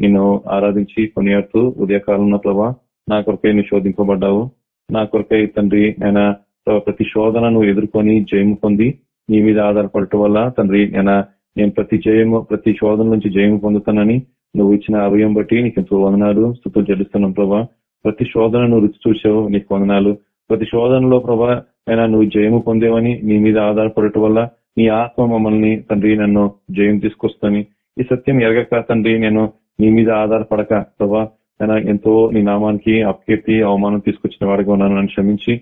నిన్ను ఆరాధించి కొనియాడుతూ ఉదయకాలంలో ప్రభా నా కొరకై నువ్వు శోధింపబడ్డావు. నా కొరకై తండ్రి నేను ప్రతి శోధనను ఎదుర్కొని జయము పొంది నీ మీద ఆధారపడటం వల్ల తండ్రి నేను నేను ప్రతి జయము ప్రతి శోధన నుంచి జయము పొందుతానని నువ్వు ఇచ్చిన అభయం బట్టి నీకు ఎంతో వందనాలు. స్థుతులు చెల్లిస్తున్నాం ప్రభా. ప్రతి శోధనను రుచి చూసావు నీకు వందనాలు. ప్రతి శోధనలో ప్రభా అయినా నువ్వు జయము పొందేవని నీ మీద ఆధారపడటం వల్ల నీ ఆత్మ మమ్మల్ని తండ్రి నన్ను జయం తీసుకొస్తాని ఈ సత్యం ఎరగక తండ్రి నేను నీ మీద ఆధారపడక ప్రభా అయినా ఎంతో నీ నామానికి అప్కీర్తి అవమానం తీసుకొచ్చిన వాడిగా ఉన్నాను నన్ను క్షమించి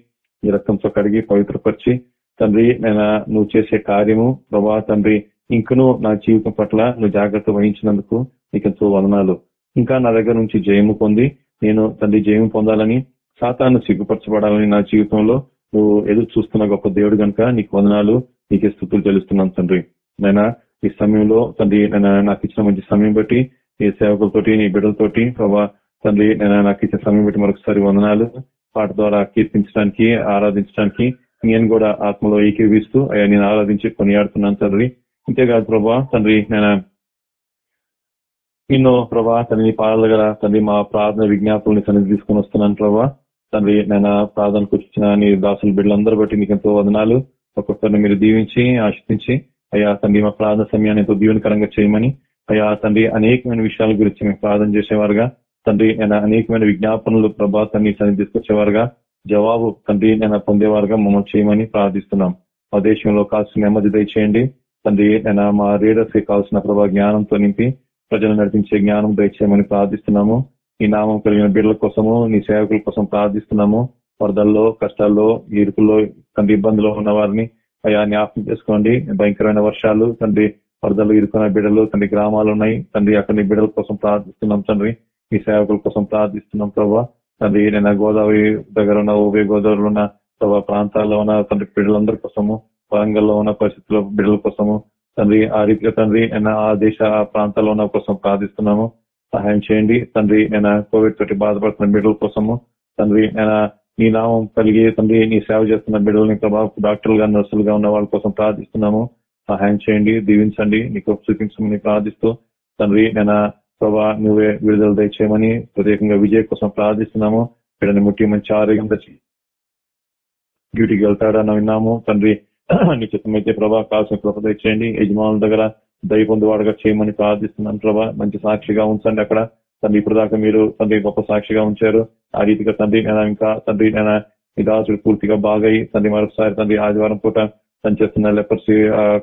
ఈ రక్తంతో కడిగి పవిత్రపరిచి తండ్రి నేను నువ్వు చేసే కార్యము ప్రభా తండ్రి ఇంకను నా జీవితం పట్ల నువ్వు జాగ్రత్త వహించినందుకు నీకు ఎంతో వదనాలు. ఇంకా నా దగ్గర నుంచి జయము పొంది నేను తండ్రి జయము పొందాలని సాతాను సిగ్గుపరచబడాలని నా జీవితంలో నువ్వు ఎదురు చూస్తున్న గొప్ప దేవుడు కనుక నీకు వందనాలు నీకే స్థుతులు చెల్లిస్తున్నాను తండ్రి. నేను ఈ సమయంలో తండ్రి నేను నాకు ఇచ్చిన మంచి సమయం బట్టి నీ సేవకులతోటి నీ బిడ్డలతోటి ప్రభా తండ్రి నేను నాకు ఇచ్చిన సమయం బట్టి మరొకసారి వందనాలు. పాట ద్వారా కీర్తించడానికి ఆరాధించడానికి నేను కూడా ఆత్మలో ఏకీవిస్తూ అయ్యా నేను ఆరాధించి కొనియాడుతున్నాను తండ్రి ఇంతేకాదు ప్రభా తండ్రి నేను ఎన్నో ప్రభా తండ్రి నీ పాదాల తండ్రి మా ప్రార్థన విజ్ఞాపనని సన్నిధి తీసుకుని వస్తున్నాను ప్రభా. తండ్రి నేను ప్రార్థనకు వచ్చిన నీ దాసుల బిడ్డలందరూ బట్టి నీకు ఎంతో వదనాలు. ఒక్కొక్కరిని మీరు దీవించి ఆశించి అయ్యా తండ్రి మా ప్రార్థన సమయాన్ని ఎంతో దీవెనకరంగా చేయమని అయ్యా తండ్రి అనేకమైన విషయాల గురించి మేము ప్రార్థన చేసేవారుగా. తండ్రి నేను అనేకమైన విజ్ఞాపనలు ప్రభా తన్ని సన్ని తీసుకొచ్చేవారుగా. జవాబు తండ్రి నేను పొందేవారుగా మమ్మల్ని చేయమని ప్రార్థిస్తున్నాం. మా దేశంలో కాల్సిన నెమ్మది దయచేయండి. తండ్రి నేను మా రీడర్స్కి కావాల్సిన ప్రభా జ్ఞానంతో నింపి ప్రజలు నడిపించే జ్ఞానం దయచేయమని ప్రార్థిస్తున్నాము. ఈ నామం కలిగిన బిడ్డల కోసము నీ సేవకుల కోసం ప్రార్థిస్తున్నాము. వరదల్లో కష్టాల్లో ఇరుకుల్లో తండ్రి ఇబ్బందులు ఉన్న వారిని అయా జ్ఞాపకం చేసుకోండి. భయంకరమైన వర్షాలు తండ్రి వరదలు ఇరుకున్న బిడ్డలు తండ్రి గ్రామాలు ఉన్నాయి. తండ్రి అక్కడ బిడ్డల కోసం ప్రార్థిస్తున్నాం తండ్రి. ఈ సేవకుల కోసం ప్రార్థిస్తున్నాం ప్రభా తండ్రి నేను గోదావరి దగ్గర ఉన్న ఉభయ గోదావరిలో ఉన్న ప్రభా ప్రాంతాల్లో ఉన్న తండ్రి బిడ్డలందరి కోసము వరంగల్లో ఉన్న పరిస్థితుల్లో బిడ్డల కోసము తండ్రి ఆ రీతిగా తండ్రి నేను ఆ దేశ ఆ ప్రాంతాల్లో ఉన్న కోసం ప్రార్థిస్తున్నాము సహాయం చేయండి తండ్రి నేను కోవిడ్ తోటి బాధపడుతున్న బిడ్డల కోసము తండ్రి నేను నీ నామం కలిగి తండ్రి నీ సేవ చేస్తున్న బిడ్డలని ప్రభావ డాక్టర్లుగా నర్సులుగా ఉన్న వాళ్ళ కోసం ప్రార్థిస్తున్నాము సహాయం చేయండి దీవించండి నీకు చూపించమని ప్రార్థిస్తూ తండ్రి నేను ప్రభా నువ్వే విడుదల దయచేయమని ప్రత్యేకంగా విజయ్ కోసం ప్రార్థిస్తున్నాము. బిడ్డని ముట్టి మంచి ఆరోగ్యం తెచ్చి డ్యూటీకి వెళ్తాడని విన్నాము. తండ్రి నీ చిత్తమైతే ప్రభా కావాల్సిన కృప దయచేయండి. యజమానుల దగ్గర దయ పొందువాడుగా చేయమని ప్రార్థిస్తున్నాను ప్రభా. మంచి సాక్షిగా ఉంచండి అక్కడ. తండ్రి ఇప్పుడు దాకా మీరు తండ్రి గొప్ప సాక్షిగా ఉంచారు. ఆ రీతిగా తండ్రి నేను ఇంకా తండ్రి నేను ఈ దాసుడు పూర్తిగా బాగయి తండ్రి మరొకసారి తండ్రి ఆదివారం పూట తను చేస్తున్న లెపర్సీ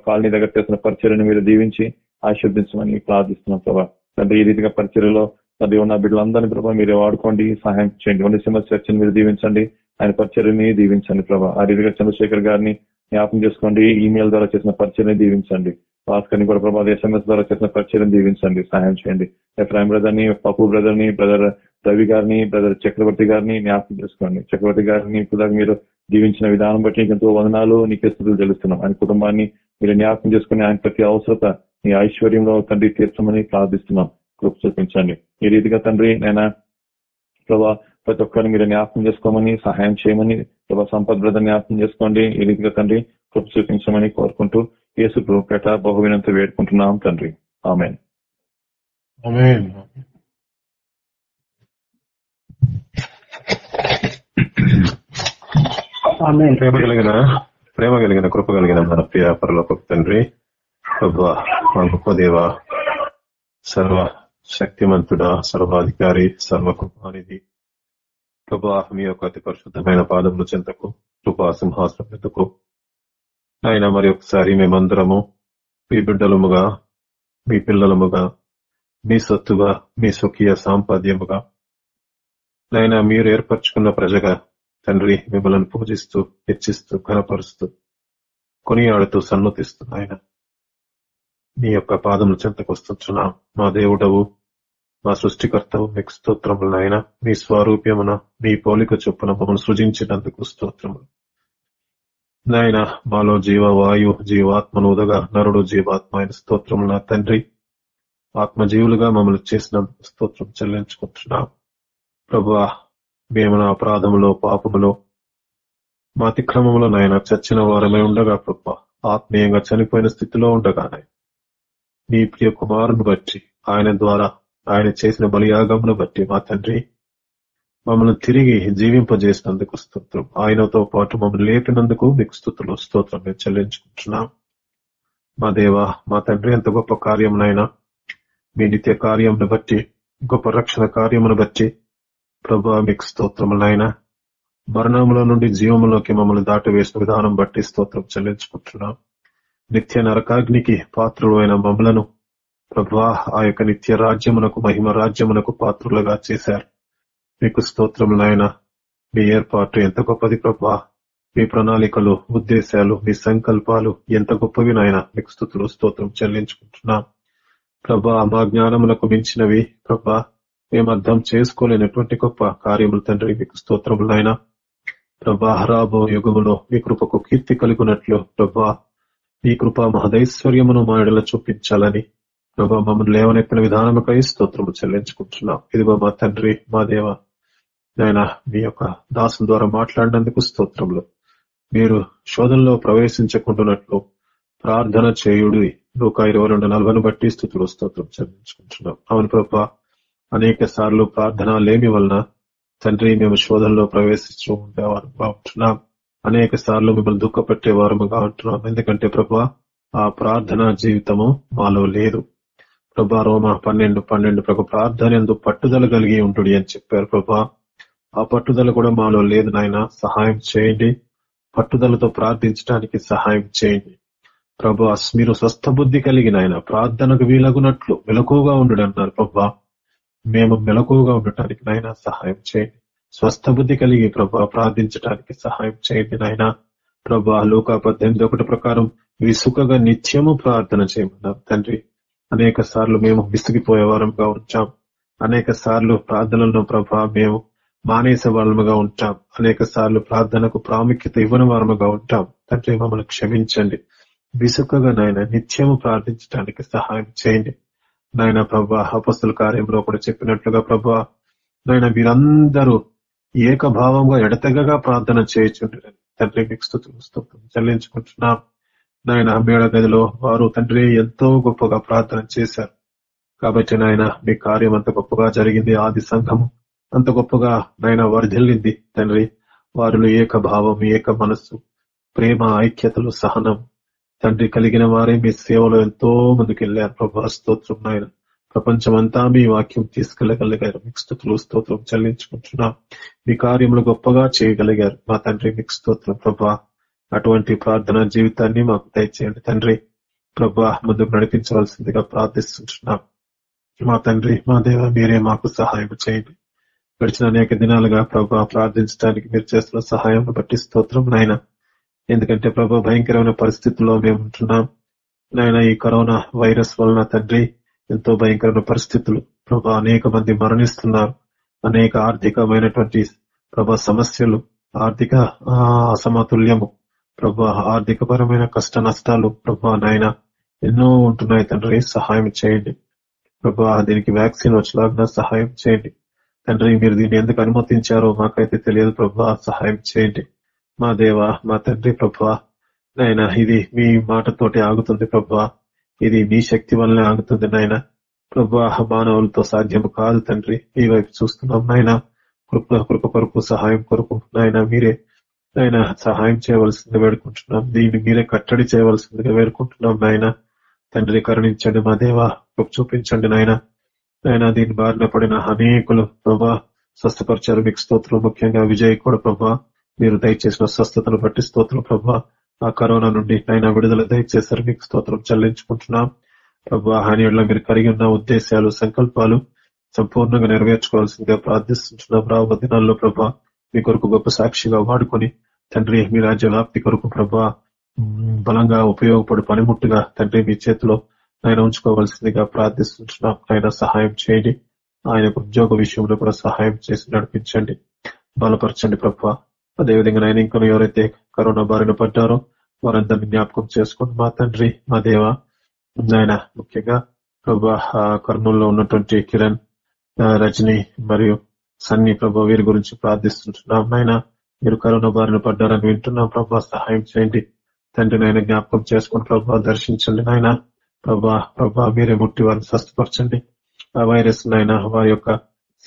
కాలనీ దగ్గర చేస్తున్న పరిచయను మీరు దీవించి ఆశీర్దించమని ప్రార్థిస్తున్నాం ప్రభా. తండ్రి ఈ రీతిగా పరిచర్యలో తండ్రి ఉన్న బిడ్డలందరినీ ప్రభావ మీరు వాడుకోండి సహాయం చేయండి. వంద చర్చను మీరు దీవించండి. ఆయన పరిచర్ని దీవించండి ప్రభా. ఆ రీతిగా చంద్రశేఖర్ గారిని జ్ఞాపం చేసుకోండి. ఈమెయిల్ ద్వారా చేసిన పరిచయని దీవించండి. భాస్కర్ని కూడా ప్రభావ ఎస్ఎంఎస్ ద్వారా చేసిన పరిచయం దీవించండి. సహాయం చేయండి. ఎఫ్రాయిం బ్రదర్ని పప్పు బ్రదర్ని బ్రదర్ రవి గారిని బ్రదర్ చక్రవర్తి గారిని జ్ఞాపకం చేసుకోండి. చక్రవర్తి గారిని ఇప్పుడు మీరు దీవించిన విధానం బట్టి నీకు ఎంతో వదనాలు నీకే స్థితులు తెలుస్తున్నాం ఆయన కుటుంబాన్ని మీరు జ్ఞాపకం చేసుకుని ఆయన ప్రతి అవసరత నీ ఐశ్వర్యంలో తండ్రి తీర్చమని ప్రార్థిస్తున్నాం. కృప చూపించండి. ఈ రీతిగా తండ్రి నేను ప్రభా ప్రతి ఒక్కరిని మీరు జ్ఞాపకం చేసుకోమని సహాయం చేయమని ప్రభా సంపద్ బ్రదర్ జ్ఞాపకం చేసుకోండి. ఈ రీతిగా తండ్రి కృప చూపించమని కోరుకుంటూ యేసు పేట బహువినంత వేడుకుంటున్నాం తండ్రి. ఆమె ఆమేన్. ఆమేన్. ప్రేమ కలిగిన ప్రేమ కలిగిన కృప కలిగిన మన ప్రియ పరలోక తండ్రి ప్రభా మా గొప్ప దేవ సర్వ శక్తిమంతుడ సర్వాధికారి సర్వ కృపానిధి ప్రభా మీ యొక్క అతి పరిశుద్ధమైన పాదములు చెంతకు కృపా సింహాసనం చెంతకు ఆయన మరి ఒకసారి మేమందరము మీ బిడ్డలముగా మీ పిల్లలముగా మీ సొత్తుగా మీ స్వకీయ సాంపాద్యముగా నాయన మీరు ఏర్పరచుకున్న ప్రజగా తండ్రి మిమ్మల్ని పూజిస్తూ హెచ్చిస్తూ కనపరుస్తూ కొనియాడుతూ సన్నతిస్తూ ఆయన నీ యొక్క పాదముల చెంతకు వస్తున్నాం మా దేవుడవు మా సృష్టికర్తవు మీకు స్తోత్రములు నాయన. మీ స్వారూప్యమున మీ పోలిక చొప్పున మమ్మల్ని సృజించినందుకు స్తోత్రములు. నాయన మాలో జీవవాయు జీవాత్మను ఉదగా నరుడు జీవాత్మ అయిన స్తోత్రములు నా తండ్రి. ఆత్మజీవులుగా మమ్మల్ని చేసిన స్తోత్రం చెల్లించుకుంటున్నాం. ప్రభువా మేము నా అపరాధములో పాపములో మా అతిక్రమంలో నాయన చచ్చిన వారమై ఉండగా ప్రభా ఆత్మీయంగా చనిపోయిన స్థితిలో ఉండగానే నీ ప్రియ కుమారుని బట్టి ఆయన ద్వారా ఆయన చేసిన బలియాగమును బట్టి మా తండ్రి మమ్మల్ని తిరిగి జీవింపజేసినందుకు స్తోత్రం. ఆయనతో పాటు మమ్మల్ని లేపినందుకు మీకు స్థుతులు స్తోత్రం. మేము చెల్లించుకుంటున్నాం. మా దేవ మా తండ్రి ఎంత గొప్ప కార్యమునైనా మీ నిత్య కార్యమును బట్టి గొప్ప రక్షణ కార్యమును బట్టి ప్రభా మీకు స్తోత్రములైనా మరణంలో నుండి జీవములోకి మమ్మల్ని దాటి వేసిన విధానం బట్టి స్తోత్రం చెల్లించుకుంటున్నాం. నిత్య నరకాగ్నికి పాత్రులైన అయిన మమ్మలను ప్రభా ఆ యొక్క నిత్య రాజ్యమునకు మహిమ రాజ్యమునకు పాత్రులుగా చేశారు. మీకు స్తోత్రములైన మీ ఏర్పాటు ఎంత గొప్పది ప్రభా. మీ ప్రణాళికలు ఉద్దేశాలు మీ సంకల్పాలు ఎంత గొప్పవి నాయన. మీకు స్థుతులు స్తోత్రం చెల్లించుకుంటున్నాం. ప్రభా మా జ్ఞానములకు మించినవి ప్రభా మేము అర్థం చేసుకోలేనటువంటి గొప్ప కార్యములు తండ్రి. మీకు స్తోత్రములైనా ప్రభా హరాబో యుగములో మీ కృపకు కీర్తి కలుగునట్లు ప్రభా నీ కృప మహదైశ్వర్యమును మా ఎడల చూపించాలని. ప్రభా మమ్మల్ని లేవనెత్తిన విధానముకై స్తోత్రము చెల్లించుకుంటున్నాం. ఇదిగో మా తండ్రి మా దేవ నాయన మీ యొక్క దాసం ద్వారా మాట్లాడినందుకు స్తోత్రములు. మీరు శోధనలో ప్రవేశించకుంటున్నట్లు ప్రార్థన చేయుడి. నూక ఇరవై రెండు నలభను బట్టి స్థుతులు స్తోత్రం చెల్లించుకుంటున్నాం. అవును ప్రభా అనేక సార్లు ప్రార్థన లేమి వలన తండ్రి మేము శోధనలో ప్రవేశించు ఉండేవారుగా అనేక సార్లు మిమ్మల్ని దుఃఖపెట్టే వారముగా అంటున్నాం ఎందుకంటే ప్రభా ఆ ప్రార్థన జీవితము మాలో లేదు. ప్రభా రోమ పన్నెండు పన్నెండు ప్రభు ప్రార్థన ఎందుకు పట్టుదల కలిగి ఉంటుంది అని చెప్పారు ప్రభా. ఆ పట్టుదల కూడా మాలో లేదు నాయన. సహాయం చేయండి. పట్టుదలతో ప్రార్థించడానికి సహాయం చేయండి. ప్రభు మీరు స్వస్థ బుద్ధి కలిగిన ఆయన ప్రార్థనకు వీలగునట్లు మెలకువగా ఉండు అన్నారు ప్రభా. మేము మెలకువగా ఉండటానికి నాయన సహాయం చేయండి. స్వస్థ బుద్ధి కలిగి ప్రభా ప్రార్థించడానికి సహాయం చేయండి నాయన. ప్రభా లోక పద్దెనిమిది ఒకటి ప్రకారం విసుకగా నిత్యము ప్రార్థన చేయమన్నారు. తండ్రి అనేక సార్లు మేము విసిగిపోయే వారంగా ఉంటాం. అనేక సార్లు ప్రార్థనలను ప్రభా మేము మానేసే వాళ్ళముగా ఉంటాం. అనేక సార్లు ప్రార్థనకు ప్రాముఖ్యత ఇవ్వని వారముగా ఉంటాం. తండ్రి మమ్మల్ని క్షమించండి. విసుకగా నాయన నిత్యము ప్రార్థించడానికి సహాయం చేయండి. నాయన ప్రభా అపస్తుల కార్యంలో కూడా చెప్పినట్లుగా ప్రభా నాయన వీరందరూ ఏకభావంగా ఎడతెగగా ప్రార్థన చేయొచ్చుండి తండ్రి మీకు స్థుతులు చెల్లించుకుంటున్నాం. నాయన మేడ గదిలో వారు తండ్రి ఎంతో గొప్పగా ప్రార్థన చేశారు. కాబట్టి నాయన మీ కార్యం అంత గొప్పగా జరిగింది. ఆది సంఘము అంత గొప్పగా నాయన వర్ధిల్లింది. తండ్రి వారిలో ఏక భావం ఏక మనస్సు ప్రేమ ఐక్యతలు సహనం. తండ్రి కలిగిన వారే మీ సేవలో ఎంతో ముందుకెళ్ళారు ప్రభా స్తోత్రం నాయన. ప్రపంచమంతా మీ వాక్యం తీసుకెళ్ళగలిగారు. మీకు స్థుతులు స్తోత్రం చెల్లించుకుంటున్నాం. మీ కార్యములు గొప్పగా చేయగలిగారు. మా తండ్రి మీకు స్తోత్రం ప్రభా. అటువంటి ప్రార్థన జీవితాన్ని మాకు దయచేయండి తండ్రి. ప్రభా ముందుకు నడిపించవలసిందిగా ప్రార్థిస్తుంటున్నాం. మా తండ్రి మా దేవ మీరే మాకు సహాయం చేయండి. గడిచిన అనేక దినాలుగా ప్రభా ప్రార్థించడానికి మీరు చేస్తున్న సహాయం బట్టి స్తోత్రం నాయన. ఎందుకంటే ప్రభా భయంకరమైన పరిస్థితుల్లో మేము ఉంటున్నాం. నాయన ఈ కరోనా వైరస్ వలన తండ్రి ఎంతో భయంకరమైన పరిస్థితులు. ప్రభా అనేక మంది మరణిస్తున్నారు. అనేక ఆర్థికమైనటువంటి ప్రభా సమస్యలు ఆర్థిక అసమతుల్యము. ప్రభా ఆర్థిక పరమైన కష్ట నష్టాలు ప్రభా నాయన ఎన్నో ఉంటున్నాయి. తండ్రి సహాయం చేయండి. ప్రభా దీనికి వ్యాక్సిన్ వచ్చేలాగా సహాయం చేయండి. తండ్రి మీరు దీన్ని ఎందుకు అనుమతించారో మాకైతే తెలియదు ప్రభా. సహాయం చేయండి. మా దేవ మా తండ్రి ప్రభా నాయన ఇది మీ మాటతోటి ఆగుతుంది ప్రభా. ఇది మీ శక్తి వలన ఆగుతుంది నాయన. ప్రభావ మానవులతో సాధ్యం కాదు తండ్రి. మీ వైపు చూస్తున్నాం నాయన. కృప కృప కొరకు సహాయం కొరకు నాయన. మీరే నాయన సహాయం చేయవలసిందిగా వేడుకుంటున్నాం. దీన్ని మీరే కట్టడి చేయవలసిందిగా వేడుకుంటున్నాం నాయన. తండ్రి కరుణించండి మా దేవ. చూపించండి నాయన. నాయన దీని బారిన పడిన అనేకులు ప్రభా స్వస్థపరిచారు. మీకు స్తోత్రం ముఖ్యంగా విజయ్ కూడా ప్రభా. మీరు దయచేసిన స్వస్థతను బట్టి స్తోత్రం ప్రభా. ఆ కరోనా నుండి ఆయన విడుదల దయచేశారు మీకు స్తోత్రం చెల్లించుకుంటున్నాం. ప్రభా హానిలో మీరు కలిగి ఉన్న ఉద్దేశాలు సంకల్పాలు సంపూర్ణంగా నెరవేర్చుకోవాల్సిందిగా ప్రార్థిస్తున్నాం రాబో దినాల్లో ప్రభా మీ కొరకు గొప్ప సాక్షిగా వాడుకొని తండ్రి మీ రాజ్య వ్యాప్తి కొరకు ప్రభా బలంగా ఉపయోగపడు పనిముట్టుగా తండ్రి మీ చేతిలో ఆయన ఉంచుకోవాల్సిందిగా ప్రార్థిస్తున్నాం ఆయన సహాయం చేయండి. ఆయన ఉద్యోగ విషయంలో కూడా సహాయం చేసి నడిపించండి. బలపరచండి ప్రభా. అదేవిధంగా ఆయన ఇంకా ఎవరైతే కరోనా బారిన పడ్డారో వారందరినీ జ్ఞాపకం చేసుకోండి మా తండ్రి మా దేవ ఆయన ముఖ్యంగా ప్రభా కర్నూలులో ఉన్నటువంటి కిరణ్ రజని మరియు సన్ని ప్రభా వీరి గురించి ప్రార్థిస్తుంటున్నాం. ఆయన మీరు కరోనా బారిన పడ్డారని వింటున్నాం. ప్రభా సహాయం చేయండి. తండ్రి నాయన జ్ఞాపకం చేసుకుని ప్రభా దర్శించండి. నాయన ప్రభా ప్రభా మీరే ముట్టి వారిని స్వస్థపరచండి. ఆ వైరస్ నైనా వారి యొక్క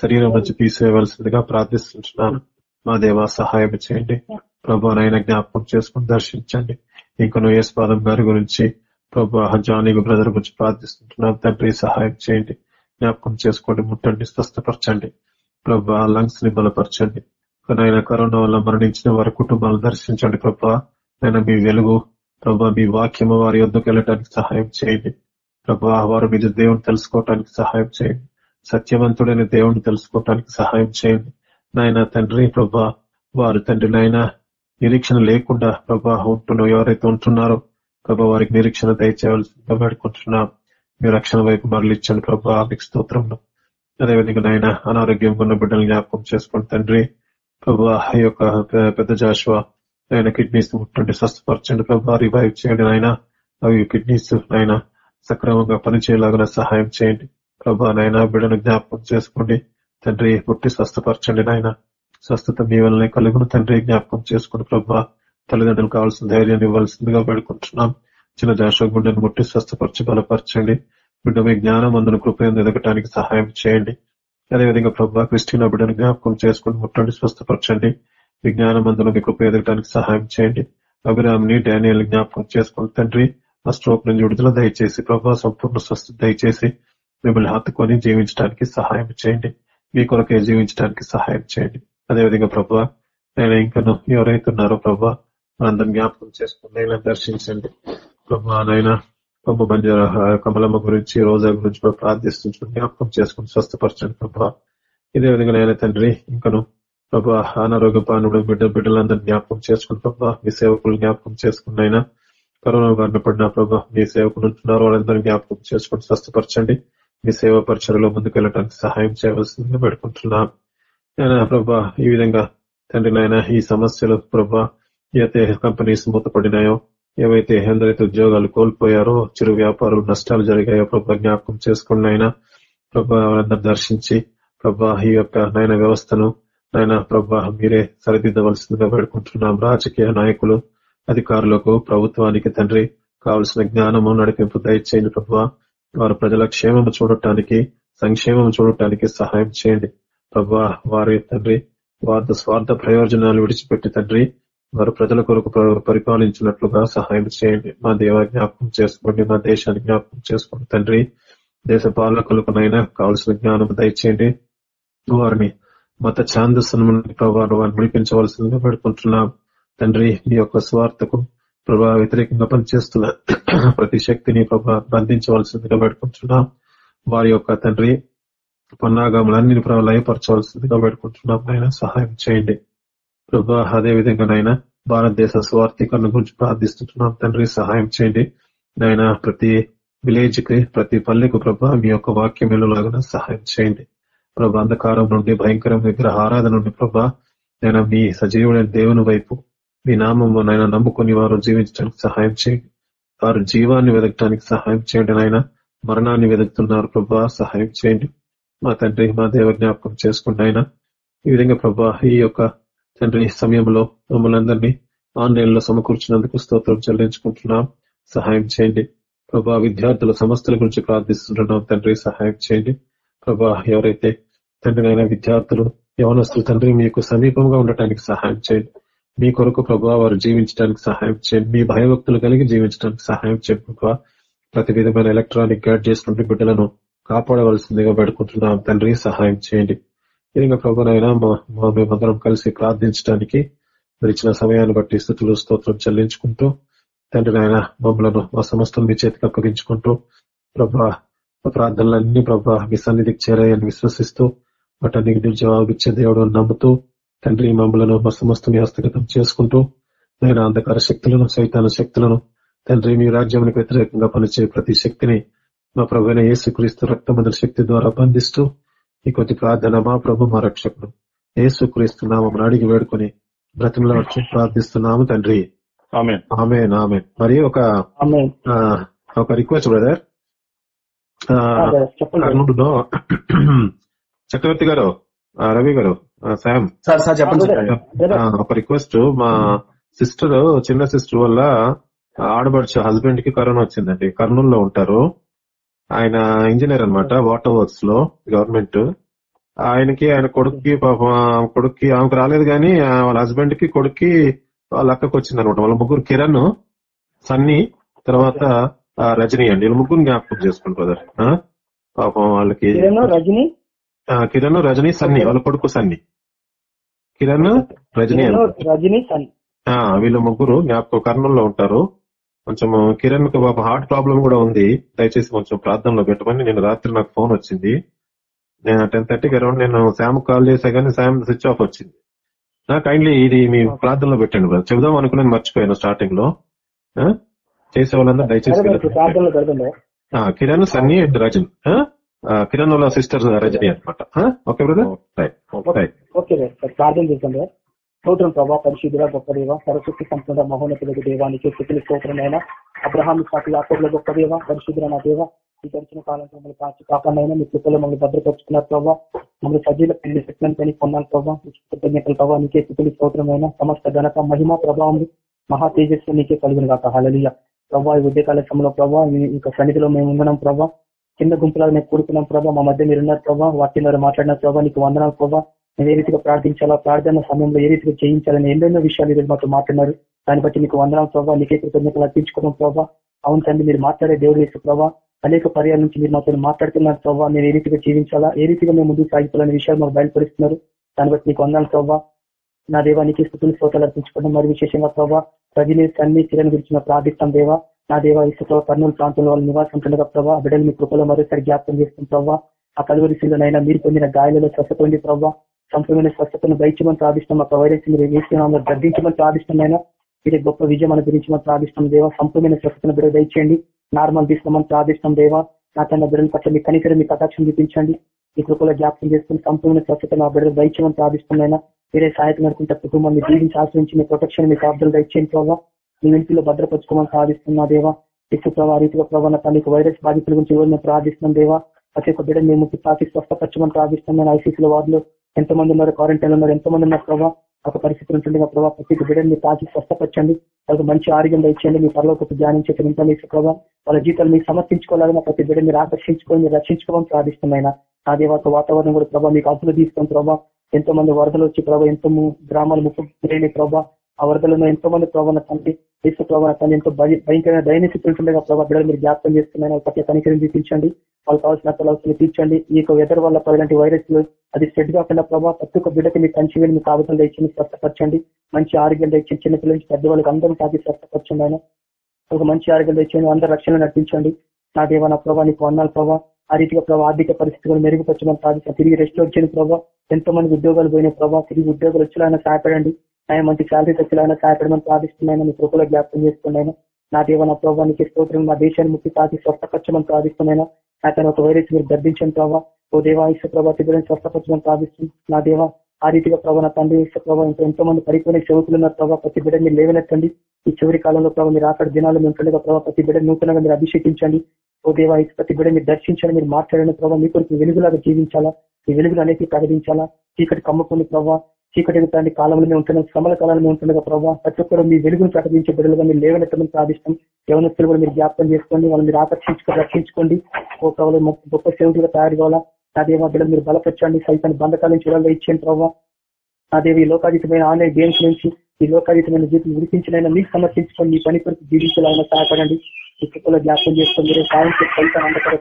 శరీరం నుంచి తీసివేయవలసిందిగా ప్రార్థిస్తుంటున్నాను. మా దేవ సహాయం చేయండి. ప్రభా నైనా జ్ఞాపకం చేసుకుని దర్శించండి. ఇంకను యేసుపాదం గారి గురించి ప్రభా జానికి బ్రదర్ గురించి ప్రార్థిస్తుంటున్నాం తండ్రి సహాయం చేయండి. జ్ఞాపకం చేసుకోండి. ముట్టండి. స్వస్థపరచండి. ప్రభా లంగ్స్ని బలపరచండి. ఆయన కరోనా వల్ల మరణించిన వారి కుటుంబాలను దర్శించండి ప్రభా. నేను మీ వెలుగు ప్రభా మీ వాక్యము వారి యొద్దకు వెళ్ళడానికి సహాయం చేయండి. ప్రభా వారు మీద దేవుని తెలుసుకోవటానికి సహాయం చేయండి. సత్యవంతుడైన దేవుని తెలుసుకోవటానికి సహాయం చేయండి. నాయన తండ్రి ప్రభా వారు తండ్రి నాయన నిరీక్షణ లేకుండా ప్రభా ఉంటున్నావు ఎవరైతే ఉంటున్నారో ప్రభా వారికి నిరీక్షణ దయచేయవలసిందిగా వేడుకుంటున్నాం. మీ రక్షణ వైపు మరలిచ్చండి ప్రభా మీకు స్తోత్రంలో అదేవిధంగా నాయన అనారోగ్యంగా ఉన్న బిడ్డలు జ్ఞాపకం చేసుకోండి తండ్రి ప్రభా ఈ యొక్క పెద్ద జాషువా ఆయన కిడ్నీస్ ముట్టండి స్వస్థపరచండి ప్రభా రివైవ్ చేయండి నాయన. అవి కిడ్నీస్ నాయన సక్రమంగా పనిచేయలాగా సహాయం చేయండి. ప్రభా నాయన బిడ్డను జ్ఞాపకం చేసుకోండి. తండ్రి పుట్టి స్వస్థపరచండి నాయన. స్వస్థత మీ వల్లనే కలుగును తండ్రి. జ్ఞాపకం చేసుకుని ప్రభా తల్లిదండ్రులు కావాల్సిన ధైర్యాన్ని ఇవ్వాల్సిందిగా పెడుకుంటున్నాం చిన్న జాషో గుండెను ముట్టి స్వస్థపరచి బలపరచండి. బిడ్డ మీ జ్ఞానం అందును కృపయం ఎదగటానికి సహాయం చేయండి. అదేవిధంగా ప్రభా క్రిస్టియన్ బిడ్డను జ్ఞాపకం చేసుకుని ముట్టండి స్వస్థపరచండి. మీ జ్ఞానం అందులో మీ కృప ఎదగటానికి సహాయం చేయండి. అభిరామ్ని డానియల్ జ్ఞాపకం చేసుకుని తండ్రి ఆ స్ట్రోక్ నుంచి విడుదల దయచేసి ప్రభా సంపూర్ణ స్వస్థ దయచేసి మిమ్మల్ని హత్తుకొని జీవించడానికి సహాయం చేయండి. మీ కొరకే జీవించడానికి సహాయం చేయండి. అదేవిధంగా ప్రభా నేను ఇంకను ఎవరైతే ఉన్నారో ప్రభా అందరం జ్ఞాపకం చేసుకుని నేను దర్శించండి. ప్రభా నాయన కొమ్మ బంజారా కమలమ్మ గురించి రోజా గురించి కూడా ప్రార్థిస్తుంటాం జ్ఞాపకం చేసుకుని స్వస్థపరచండి ప్రభా. ఇదే విధంగా నేను తండ్రి ఇంకను ప్రభా అనారోగ్య పానుడు బిడ్డ బిడ్డలందరూ జ్ఞాపకం చేసుకుని ప్రభా మీ సేవకులు జ్ఞాపకం చేసుకున్నైనా కరోనా బారిన పడిన ప్రభా మీ సేవకులు ఉంటున్నారు వాళ్ళందరూ జ్ఞాపకం చేసుకుని స్వస్థపరచండి. మీ సేవా పరిచయలో ముందుకు వెళ్ళడానికి సహాయం చేయవలసిందిగా పెట్టుకుంటున్నాం నాయనా ప్రభా? ఈ విధంగా తండ్రి నాయన ఈ సమస్యలు ప్రభా ఏదైతే కంపెనీస్ మూతపడినాయో ఏవైతే ఎందరైతే ఉద్యోగాలు కోల్పోయారో చిరు వ్యాపారులు నష్టాలు జరిగాయో ప్రభా జ్ఞాపకం చేసుకుని అయినా ప్రభా వాళ్ళందరూ దర్శించి ప్రభా ఈ యొక్క నయన వ్యవస్థను నాయన ప్రభా మీరే సరిదిద్దవలసిందిగా పెడుకుంటున్నాం రాజకీయ నాయకులు అధికారులకు ప్రభుత్వానికి తండ్రి కావలసిన జ్ఞానము నడిపింపు దయచేయండి ప్రభా. వారు ప్రజల క్షేమము చూడటానికి సంక్షేమం చూడటానికి సహాయం చేయండి. ప్రభా వారి తండ్రి వారి స్వార్థ ప్రయోజనాలు విడిచిపెట్టి తండ్రి వారు ప్రజల కొరకు పరిపాలించినట్లుగా సహాయం చేయండి. మా దేవ జ్ఞాపకం చేసుకోండి మా దేశాన్ని జ్ఞాపకం చేసుకోండి తండ్రి. దేశ పాలకులకునైనా కావలసిన జ్ఞానం దయచేయండి. వారిని మత ఛాందస్సును ప్రభావం వారిని విడిపించవలసిందిగా పెడుకుంటున్నాం తండ్రి మీ యొక్క స్వార్థకు ప్రభా వ్యతిరేకంగా పనిచేస్తున్న ప్రతి శక్తిని ప్రభా బంధించవలసిందిగా పెడుకుంటున్నాం వారి యొక్క తండ్రి పన్నాగములన్నీ ప్రభా లయపరచవలసిందిగా పెట్టుకుంటున్నాం నాయన సహాయం చేయండి. ప్రభా అదే విధంగా నాయన భారతదేశ స్వార్థీకరణ గురించి ప్రార్థిస్తుంటున్నాం. తండ్రి సహాయం చేయండి. నాయన ప్రతి విలేజ్కి ప్రతి పల్లెకు ప్రభా మీ యొక్క వాక్యం వెళ్ళలాగా సహాయం చేయండి. ప్రభా అంధకారం నుండి భయంకరం విగ్రహ ఆరాధన నుండి ప్రభా నేను మీ సజీవుడైన దేవుని వైపు మీ నామము నాయన నమ్ముకుని వారు జీవించడానికి సహాయం చేయండి. వారు జీవాన్ని వెదకటానికి సహాయం చేయండి నాయన. మరణాన్ని వెతుకుతున్నారు ప్రభా సహాయం చేయండి. మా తండ్రి మా దేవ జ్ఞాపకం చేసుకుంటే ఆయన. ఈ విధంగా ప్రభా ఈ యొక్క తండ్రి సమయంలో మమ్మల్ని అందరినీ ఆన్లైన్లో సమకూర్చినందుకు స్తోత్రం చెల్లించుకుంటున్నాం. సహాయం చేయండి. ప్రభా విద్యార్థుల సమస్యల గురించి ప్రార్థిస్తుంటున్నాం. తండ్రి సహాయం చేయండి. ప్రభా ఎవరైతే తండ్రి అయిన విద్యార్థులు యవనస్తులు తండ్రి మీకు సమీపంగా ఉండటానికి సహాయం చేయండి. మీ కొరకు ప్రభా వారు జీవించడానికి సహాయం చేయండి. మీ భయభక్తులు కలిగి జీవించడానికి సహాయం చేయండి ప్రభా. ప్రతి విధమైన ఎలక్ట్రానిక్ గైడ్ నుండి బిడ్డలను కాపాడవలసిందిగా పెడుకుంటున్నాం తండ్రి సహాయం చేయండి. ఈ విధంగా ప్రభునైనా మా మేమందరం కలిసి ప్రార్థించడానికి మీరు ఇచ్చిన సమయాన్ని బట్టి స్థుతులు స్తోత్రం చెల్లించుకుంటూ తండ్రి నాయన మమ్మలను మా సమస్తం మీ చేతికి అప్పగించుకుంటూ ప్రభా ప్రార్థనలన్నీ ప్రభా మీ సన్నిధికి చేరాయని విశ్వసిస్తూ వాటన్నికి మీరు జవాబు ఇచ్చే దేవుడు నమ్ముతూ తండ్రి మమ్మలను మా సమస్తం హస్తగతం చేసుకుంటూ నేను అంధకార శక్తులను సైతాన శక్తులను తండ్రి మీ రాజ్యానికి వ్యతిరేకంగా పనిచే ప్రతి శక్తిని మా ప్రభుత్వ యేసుక్రీస్తు రక్తమందుల శక్తి ద్వారా బంధిస్తూ ఈ కొద్ది ప్రార్థన మా ప్రభు మా రక్షకుడు. యేసుక్రీస్తు నామం అడిగి వేడుకొని బ్రతిమలాడుచు ప్రార్థిస్తున్నాము తండ్రి. ఆమె ఆమె ఆమె మరి ఒక ఒక రిక్వెస్ట్ బ్రదర్. చెప్పండి. కర్నూలులో చక్రవర్తి గారు రవి గారు సార్ చెప్పండి ఒక రిక్వెస్ట్. మా సిస్టర్ చిన్న సిస్టర్ వల్ల ఆడబడుచు హస్బెండ్కి కరోనా వచ్చిందండి. కర్నూలులో ఉంటారు. ఆయన ఇంజనీర్ అన్నమాట వాటర్ వర్క్స్లో గవర్నమెంట్ ఆయనకి ఆయన కొడుక్కి పాపం కొడుక్కి ఆమెకు రాలేదు కానీ వాళ్ళ హస్బెండ్కి కొడుక్కి వాళ్ళ అక్కకి వచ్చింది అనమాట వాళ్ళ ముగ్గురు కిరణ్ సన్నీ తర్వాత రజనీ అండి. వీళ్ళ ముగ్గురు జ్ఞాపకం చేసుకోండి బ్రదర్ పాపం వాళ్ళకి కిరణ్ రజని? ఆ, కిరణ్ రజనీ సన్నీ. వాళ్ళ కొడుకు సన్నీ. కిరణ్ రజనీ. రజని సన్ ఆ, వీళ్ళ ముగ్గురు జ్ఞాపకం కర్నూలులో ఉంటారు. కొంచెం కిరణ్కు పాపం హార్ట్ ప్రాబ్లం కూడా ఉంది. దయచేసి కొంచెం ప్రార్థనలో పెట్టమని నేను రాత్రి నాకు ఫోన్ వచ్చింది. టెన్ థర్టీకి అరౌండ్ నేను శామ్ కాల్ చేసా కానీ శామ్ స్విచ్ ఆఫ్ వచ్చింది. నా కైండ్లీ ఇది మీ ప్రార్థనలో పెట్టండి బ్రదర్ చెబుదాం అనుకున్నాను మర్చిపోయాను స్టార్టింగ్లో? చేసే వాళ్ళందరూ దయచేసి కిరణ్ సన్నీ అండ్ రజన్ కిరణ్ వాళ్ళ సిస్టర్ రజని అనమాట ఓకే బ్రదర్ రైట్ రైట్ ప్రార్థన స్తోత్రం ప్రభా పరిశుద్ధుల గొప్ప దేవ సరస్వతి సంపూర్ణ మహోన్నతులకు దేవానికి స్థితులు స్తోత్రమైన అబ్రహాం సాటి యాకోబుల గొప్ప దేవ పరిశుద్ధుల నా దేవ ఈ గడిచిన కాలంలో మమ్మల్ని కాచి కాపాడైనా మీ స్థితిలో మమ్మల్ని భద్రపరుచుకున్నారు ప్రభావ మమ్మల్ని సజీల పెళ్ళి పెట్టిన పని కొన్నాను ప్రభావ కృతజ్ఞతలు ప్రభావ నీకే స్థితులు స్తోత్రమైన సమస్త ఘనత మహిమ ప్రభావం మహా తేజస్సు నీకే కలిగిన కాక హలలియ ప్రభావ ఈ ఉదయకాల సమయంలో ప్రభావ ఇంకా సన్నిధిలో మేము ఉన్నాం ప్రభావ చిన్న గుంపులాగా మేము కూడుకున్నాం ప్రభావ మా మధ్య మీరున్నారు ప్రభావ ప్రభావ వాటిలో మాట్లాడిన ప్రభావ నీకు వందనాలు ప్రభావ ఏ రీతిగా ప్రార్థించాలా? ప్రార్థన సమయంలో ఏ రీతిగా చేయించాలని ఎన్నెన్నో విషయాలు ఈరోజు మాతో మాట్లాడినారు. దాన్ని బట్టి నీకు వందనాలు ప్రభావ నీకే కృతజ్ఞతలు అర్పించుకోవడం ప్రభావ అవును తండ్రి మీరు మాట్లాడే దేవుడు వేసుకు ప్రభావ అనేక పర్యాల నుంచి మీరు మాతో మాట్లాడుతున్నారు ప్రభావ మేము ఏ రీతిగా జీవించాలా? ఏ రీతిగా మేము ముందుకు సాగిపోవాలనే విషయాలు మాకు బయలుపరుస్తున్నారు. దాన్ని బట్టి నీకు వందనాలు ప్రభావ నా దేవానికి స్థుతులు శ్రోతలు అర్పించుకోవడం మరి విశేషంగా ప్రభావ రజనీ సన్ని కిరణ్ గురించి ప్రార్థిస్తాం దేవా. నా దేవ ఇసుక కర్నూలు ప్రాంతంలో వాళ్ళు నివాసం ఉండగా ప్రభావ బిడ్డలు మీ కృపలో మరోసారి జ్ఞాపకం చేస్తుంది ప్రభావ ఆ కలువరిశీలనైనా మీరు పొందిన గాయాలలో స్వస్థత ప్రభావ సంపూర్ణమైన స్వస్థతను దయచమని ప్రార్థిస్తాం ఆ వైరస్ మీరు వేసిన గర్దించమని ప్రార్థిస్తున్నాయినా మీరు గొప్ప విజయం అనుగ్రహించమని ప్రార్థిస్తాం దేవా సంపూర్ణమైన స్వస్థతను బిడ్డ దయచేయండి. నార్మల్ తీసుకోమని ప్రార్థిస్తాం దేవా నా తన బిడ్డల పట్ల మీ కనికరం మీ కటాక్షం చూపించండి. ఈ కృపలో జ్ఞాపకం చేసుకుని సంపూర్ణ స్వచ్ఛత ఆ బిడ్డలు దయచేయమని ప్రార్థిస్తున్నాయినా మీరే సహాయత నడుకుంటే కుటుంబాన్ని దీవించి ఆశ్రయించి మీ ప్రొటెక్షన్ మీ కాపుదలు దయచేయండి ప్రభావ మీ ఇంటిలో భద్రపరచుకోమని ప్రార్థిస్తున్నా దేవా. ఇసు ప్రభావ రీతిగా ప్రభావ తనకు వైరస్ బాధితుల గురించి ఎవరిని ప్రార్థిస్తున్నాం దేవా. ప్రతి ఒక్క బిడ్డ మేము తాకి స్వస్థపరచమని ప్రార్థిస్తున్నాను ఐసీసీలో వార్డులో ఎంతమంది ఉన్నారు? క్వారంటైన్ ఉన్నారు? ఎంతమంది ఉన్నారు? ప్రభావ ఒక పరిస్థితి ఉంటుంది ప్రభావ ప్రతి బిడ్డని మీరు తాకి స్వస్థపరచండి. వాళ్ళకి మంచి ఆరోగ్యం ఇచ్చేయండి మీ పరలోకి ధ్యానించే ఇంట్లో ప్రభావ వాళ్ళ జీతాలు మీకు సమర్పించుకోవాలని ప్రతి బిడ్డ మీరు ఆకర్షించుకొని మీరు రక్షించుకోవాలని ప్రార్థిస్తున్నాయినా. నా దేవాత వాతావరణం కూడా ప్రభావ మీకు అప్పులు తీసుకొని ప్రభావ ఎంతో మంది వరదలు వచ్చి ప్రభావ ఎంతో గ్రామాలు ముప్పు లేని ప్రభావ ఆ వరదలను ఎంతో మంది ప్రభావ తండ్రి దేశ ప్రభావ తండ్రి ఎంతో భయంకరమైన దైన్య స్థితి ప్రభావ బిడ్డలు మీరు జ్ఞాపకం చేస్తున్నాయి పట్ల కనికరం చూపించండి వాళ్ళకి కావాల్సిన అవసరం తీర్చండి. ఈ యొక్క వెదర్ వల్ల ఇలాంటి వైరస్ అది స్ప్రెడ్ కాకుండా ప్రభావ ప్రతి ఒక్క బిడ్డకి మీ కంచి వెళ్ళి మీకు ఆబద్ధం తెచ్చి స్వస్థపరచండి. మంచి ఆరోగ్యం తెచ్చి చిన్నపిల్లల నుంచి పెద్దవాళ్ళకి అందరూ తాకి స్వస్థపరచండి ఆయన. ఒక మంచి ఆరోగ్యం తెచ్చండి అందరు రక్షణ నడిపించండి. నా దేవ నా ప్రభావ నీకు అన్నాను ప్రభావ ఆ రీతిగా ప్రభావ ఆర్థిక పరిస్థితులు మెరుగుపరచమని సాధించిన తిరిగి రెస్టోర్ చేయని ప్రభావ ఎంతో మంది ఉద్యోగాలు పోయిన ప్రభావ తిరిగి ఉద్యోగాలు వచ్చేలా సహాయపడండి. ఆయన మంచి శాలరీస్ వచ్చేలాగా సహాయపడమని ప్రార్థిస్తున్నాను. మీ కృపలో జ్ఞాపకం చేస్తున్నాను నా దేవ నా ప్రభావానికి స్తోత్రం. నా దేశాన్ని ముక్తి కాచి స్వస్థపరచమని ప్రార్థిస్తున్నాను. అతను ఒక వైరస్ మీరు గర్భించండి ప్రభావ ఓ దేవా ఇసు ప్రభావ తిరిగి స్వస్థపరచమని ప్రార్థిస్తుంది నా దేవ ఆ రీతిగా ప్రభావ నా తండ్రి ఇసు ప్రభావ ఇంకా ఎంతో మంది పడిపోయిన సేవకులు ఉన్న ప్రభావ ప్రతి బిడ్డ మీరు లేవనెత్తండి. ఈ చివరి కాలంలో ప్రభావ మీరు అక్కడ దినాలు ఉంటుండగా ప్రభావ ప్రతి బిడ్డ నూతనంగా మీరు అభిషేకించండి. ఓ దేవా ఇసు ప్రతి బిడ్డ మీరు దర్శించండి మీరు మాట్లాడిన ప్రభావ మీ కొరకు వెలుగులాగా జీవించాలా? ఈ వెలుగులు అనేది ప్రకటించాలా? చీకటి కమ్ముకుని ప్రభావ చీకటి తండ్రి కాలంలో మేము ఉంటున్నాం శ్రమల కాలంలో ఉంటుండగా ప్రభావ ప్రతి ఒక్కరు మీ వెలుగును ప్రకటించే బిడ్డలుగా మీరు లేవనెత్తమని ప్రార్థిస్తాం. యవనస్తులు కూడా మీరు జ్ఞాపకం చేసుకోండి వాళ్ళని మీరు ఆకర్షించుకొని రక్షించుకోండి. ఓ గొప్ప సేవకులుగా తయారు కావాలా? నా దేవ బిడ్డలు మీరు బలపరచండి. సైతాన్ని బంధకాల నుంచి విడుదల ఇచ్చేయండి ప్రభావ నా ఈ లోకాతీతమైన ఆన్లైన్ గేమ్స్ నుంచి ఈ లోకాతీతమైన జీవితం విడిపించినైనా మీకు సమర్పించుకొని మీ పని కొరకు జీవించాలైనా సహాయపడండి. ఈ జ్ఞాపకం చేసుకొని మీరు సాయం సైతాన్ని అందకర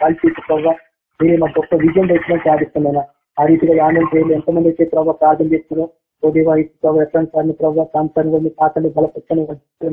కాల్చి ప్రభావ మీరే మా గొప్ప విజయం తెచ్చిన సాధిస్తున్నాను ఆ రీతిగా యానం చేయాలి ఎంతమంది అయితే ప్రభావ ప్రార్థన చేస్తున్నారో ఓ ప్రభావ ఎట్లాంటి సార్ని ప్రభావ కాంతాన్ని మీ పాత్రని బలపరచని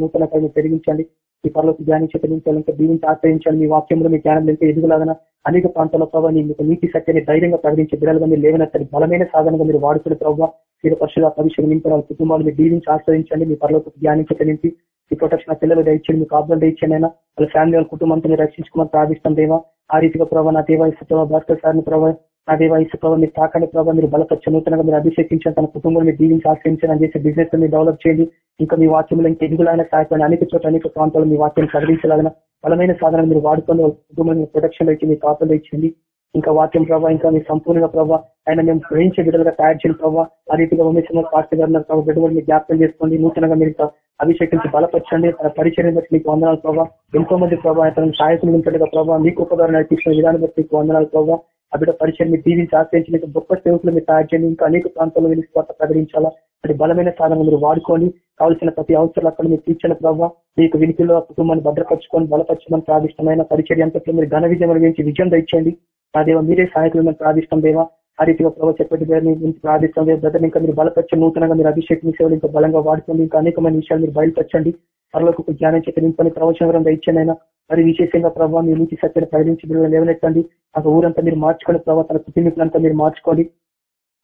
నూతన పైన పెరిగించండి ఈ పనులకు ధ్యానించి పెరిగించాలి ఇంకా దీవించి ఆశ్రయించాలి మీ వాక్యంలో మీ జ్ఞానం ఇంకా ఎదుగులాగా అనేక ప్రాంతాల ప్రభావ మీకు నీతి సత్యాన్ని ధైర్యంగా ప్రకటించే బిడ్డలుగా మీరు లేవనెత్తని బలమైన సాధనగా మీరు వాడుకునే ప్రభావ మీరు పరిశుభ్ర పరిశ్రమ నింపిన కుటుంబాలు మీరు దీవించి ఆశ్రయించండి. మీ పనులకు ధ్యానించి నింపి మీ ప్రొటెక్షన్ పిల్లలు దయచేయండి. మీకు ఆబ్దం దయచేయండి అయినా వాళ్ళ ఫ్యామిలీ వాళ్ళ కుటుంబంతో రక్షించుకోమని ప్రార్థిస్తాం దేవా. ఆ రీతిగా ప్రభావ నా దేవా భాస్కర్ సార్ని ప్రభావ అదే వయసు ప్రభావ మీరు తాకండి ప్రభావ మీరు బలపరిచి నూతనంగా మీరు అభిషేకించండి తన కుటుంబాన్ని దీవించి ఆశ్రయించండి చేసి బిజినెస్ మీరు డెవలప్ చేయండి. ఇంకా మీ వాక్యంలో ఇంకా ఎదుగులైన సహాయపడి అనేక చోట్ల అనేక ప్రాంతాల్లో మీ వాక్యం కదిలించలాగిన బలమైన సాధన మీరు వాడుకొని వాళ్ళ కుటుంబాన్ని ప్రొటెక్షన్ ఇచ్చి మీ కాపులు ఇచ్చింది ఇంకా వాక్యం ప్రభావ ఇంకా మీ సంపూర్ణంగా ప్రభావ ఆయన మేము గ్రహించే విధంగా తయారు చేయడం ప్రభావ ఆ రీతిగా ఉమేశ్వర పాస్టర్ గారు ప్రభావ మీరు జ్ఞాపకం చేసుకోండి. నూతనంగా మీరు అభిషేకించి బలపరచండి. తన పరిచయం బట్టి మీకు వందనాలు ప్రభావ ఎంతో మంది ప్రభావ తన సహాయకులు ఉంటుండగా ప్రభావ మీకు ఉపకారం నడిపిస్తున్న విధానం బట్టి మీకు వందనాలు ప్రభావ ఆ బిడ్డ పరిచయం మీరు దీవించి ఆశ్రయించిన గొప్ప సేవకులు మీరు తయారు చేయండి ఇంకా అనేక ప్రాంతాల్లో మీరు స్వార్థ ప్రకటించాలా? అది బలమైన సాధన మీరు వాడుకొని కావాల్సిన ప్రతి అవసరాలు అక్కడ మీరు తీర్చిన ప్రభావ మీకు వినికిలో కుటుంబాన్ని భద్రపరచుకొని బలపరచమని ప్రాదిష్టమైన పరిచర్య అంతట్లో మీరు ఘన విజయం గురించి విజయం తెచ్చండి ఆ దేవ మీరే సహాయకులు మేము ప్రార్థిస్తాం దేవా. ఆ రీతిగా ప్రభావ చెప్పటి గారిని ప్రార్థిస్తాం దేవ. బ్రదర్ ఇంకా మీరు బలపరిచే నూతనంగా మీరు అభిషేకం సేవలు ఇంకా బలంగా వాడుకోండి. ఇంకా అనేకమైన విషయాలు మీరు బయలుపరచండి. పరలోకి జ్ఞానం చేత నింపని ప్రవచనం ఇచ్చానైనా మరి విశేషంగా ప్రభావ మీ నుంచి సత్యాన్ని ప్రకటించి లేవనెత్తండి. ఆ ఊరంతా మీరు మార్చుకోండి ప్రభావ తన కుటుంబీకులంతా మీరు మార్చుకోండి.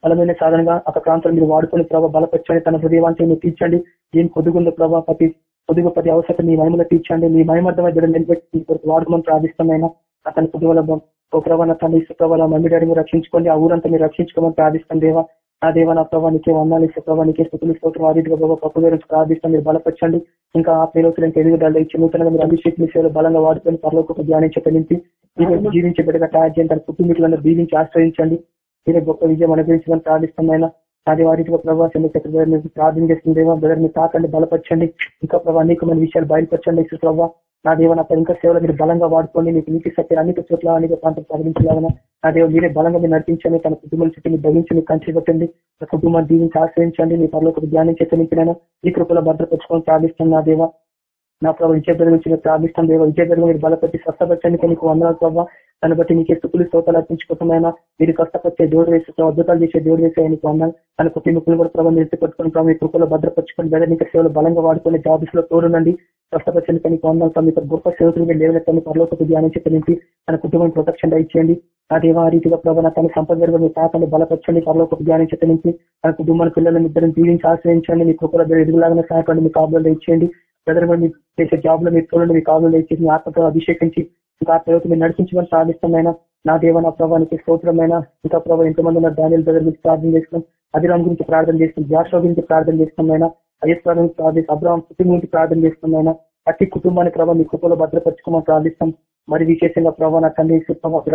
బలమైన సాధనగా ఒక ప్రాంతం మీరు వాడుకొని ప్రభావ బలపరచండి. తన హృదయవాంఛను తీర్చండి. ఏం కొద్దుగుందో ప్రభావ ప్రతి పొదుగు ప్రతి అవసరం మీ మహిమలో తీర్చండి. మీ మహిమర్థమైన జడ నిలబెట్టి వాడుకోమని ప్రార్థిస్తామైనా అతని కుటుంబాల ఓ ప్రభావ తన ఇసు ప్రభావ మమ్మీ డాడీ మీరు రక్షించుకోండి. ఆ ఊరంతా మీరు రక్షించుకోమని ప్రార్థిస్తాం దేవా. నా దేవ నా ప్రభానికి నీకే ప్రభానికి స్థుతులు స్తోత్రం ఆ రీతిగా ప్రభావ పప్పు గురించి ప్రార్థిస్తాం మీరు బలపరచండి. ఇంకా ఆ పేరుతులు ఎదుగుదల ఇచ్చి నూతనంగా మీరు అభిషేక్ మీ సేవలు బలంగా వాడుకొని పరలోకి ధ్యానం చెప్పనించి మీరు జీవించే బిడ్డగా తయారు చేయండి. తన కుటుంబీకులను దీవించి ఆశ్రయించండి. మీరే గొప్ప విజయం అనుగ్రహించమని ప్రార్థిస్తామైనా అది వారికి ప్రభావ చంద్రశేఖర్ మీకు ప్రార్థన చేస్తుందేమో బ్రదర్ మీరు తాకండి బలపరచండి. ఇంకా ప్రభావ అనేకమైన విషయాలు బయలుపరచండి ఇసు ప్రభావ నా దేవ నా ఇంకా సేవలు మీరు బలంగా వాడుకోండి. మీకు నీతి సత్య అనేక చోట్ల అనేక ప్రాంతం ప్రకటించలాగా నా దేవ మీరే బలంగా మీరు నడిపించండి తన కుటుంబం చుట్టూ మీరు భవించి మీకు కంచి పెట్టండి నా కుటుంబాన్ని దీవించి ఆశ్రయించండి. మీ పనులకు ధ్యానం చేతనించినైనా ఈ కృపలో భద్రపరచుకొని ప్రార్థిస్తాను నా దేవ. నా ప్రభావ విజయ గురించి ప్రార్థిస్తాం దేవ. విజయ మీరు బలపట్టి స్వస్థపరచండి. మీకు వందనాలు ప్రభావ దాన్ని బట్టి నీకే స్థుతులు స్తోతాలు అర్పించుకోవటమైనా? మీరు కష్టపడితే దేవుడు వేసే అద్భుతాలు చేసే దేవుడు వేసే ఆయనకు వందాలు తన కుటుంబకులు కూడా ప్రభావం నిలిచి ప్రభావ మీ కృపలో భద్రపరచుకొని వేరే నీకు సేవలు బలంగా వాడుకొని జాబ్స్లో తోడునండి. కష్టపరచండి కానీ వందాలు తమ మీకు గొప్ప సేవకులు లేవనెత్తని పరలోకి ధ్యానం చెప్పి తన కుటుంబం ప్రొటెక్షన్ ఇచ్చేయండి. అదే ఆ రీతిగా ప్రభావ తన సంపద మీ తాతని బలపరచండి పరలోకి ధ్యానం చెప్పి తన కుటుంబాన్ని పిల్లలను ఇద్దరిని దీవించి ఆశ్రయించండి. మీ కృపలో ఎదుగులాగానే సహాయపడి మీ కాబుల్లో ఇచ్చేయండి ప్రజలు మీరు చేసే జాబ్లో మీ చూడండి మీ కాబుల్లో ఇచ్చేసి మీ ఆత్మతో అభిషేకించి ఇంకా తర్వాత మీరు నడిపించమని ప్రార్థిస్తామైనా నా దేవ నా ప్రభావానికి స్తోత్రమైన. ఇంకా ప్రభావ ఎంతమంది ఉన్న ధాన్యాల దగ్గర గురించి ప్రార్థన చేస్తున్నాం. అభిరామ్ గురించి ప్రార్థన చేస్తున్నాం. జాషో గురించి ప్రార్థన చేస్తున్నామైనా అయ్యేశ్వర గురించి ప్రార్థిస్తాం అబ్రామ్ కుటుంబం గురించి ప్రార్థన చేస్తున్నామైనా ప్రతి కుటుంబాన్ని ప్రభావ మీ కుటుంబంలో భద్రపరచుకోమని ప్రార్థిస్తాం. మరి విశేషంగా ప్రభావ నా తండ్రి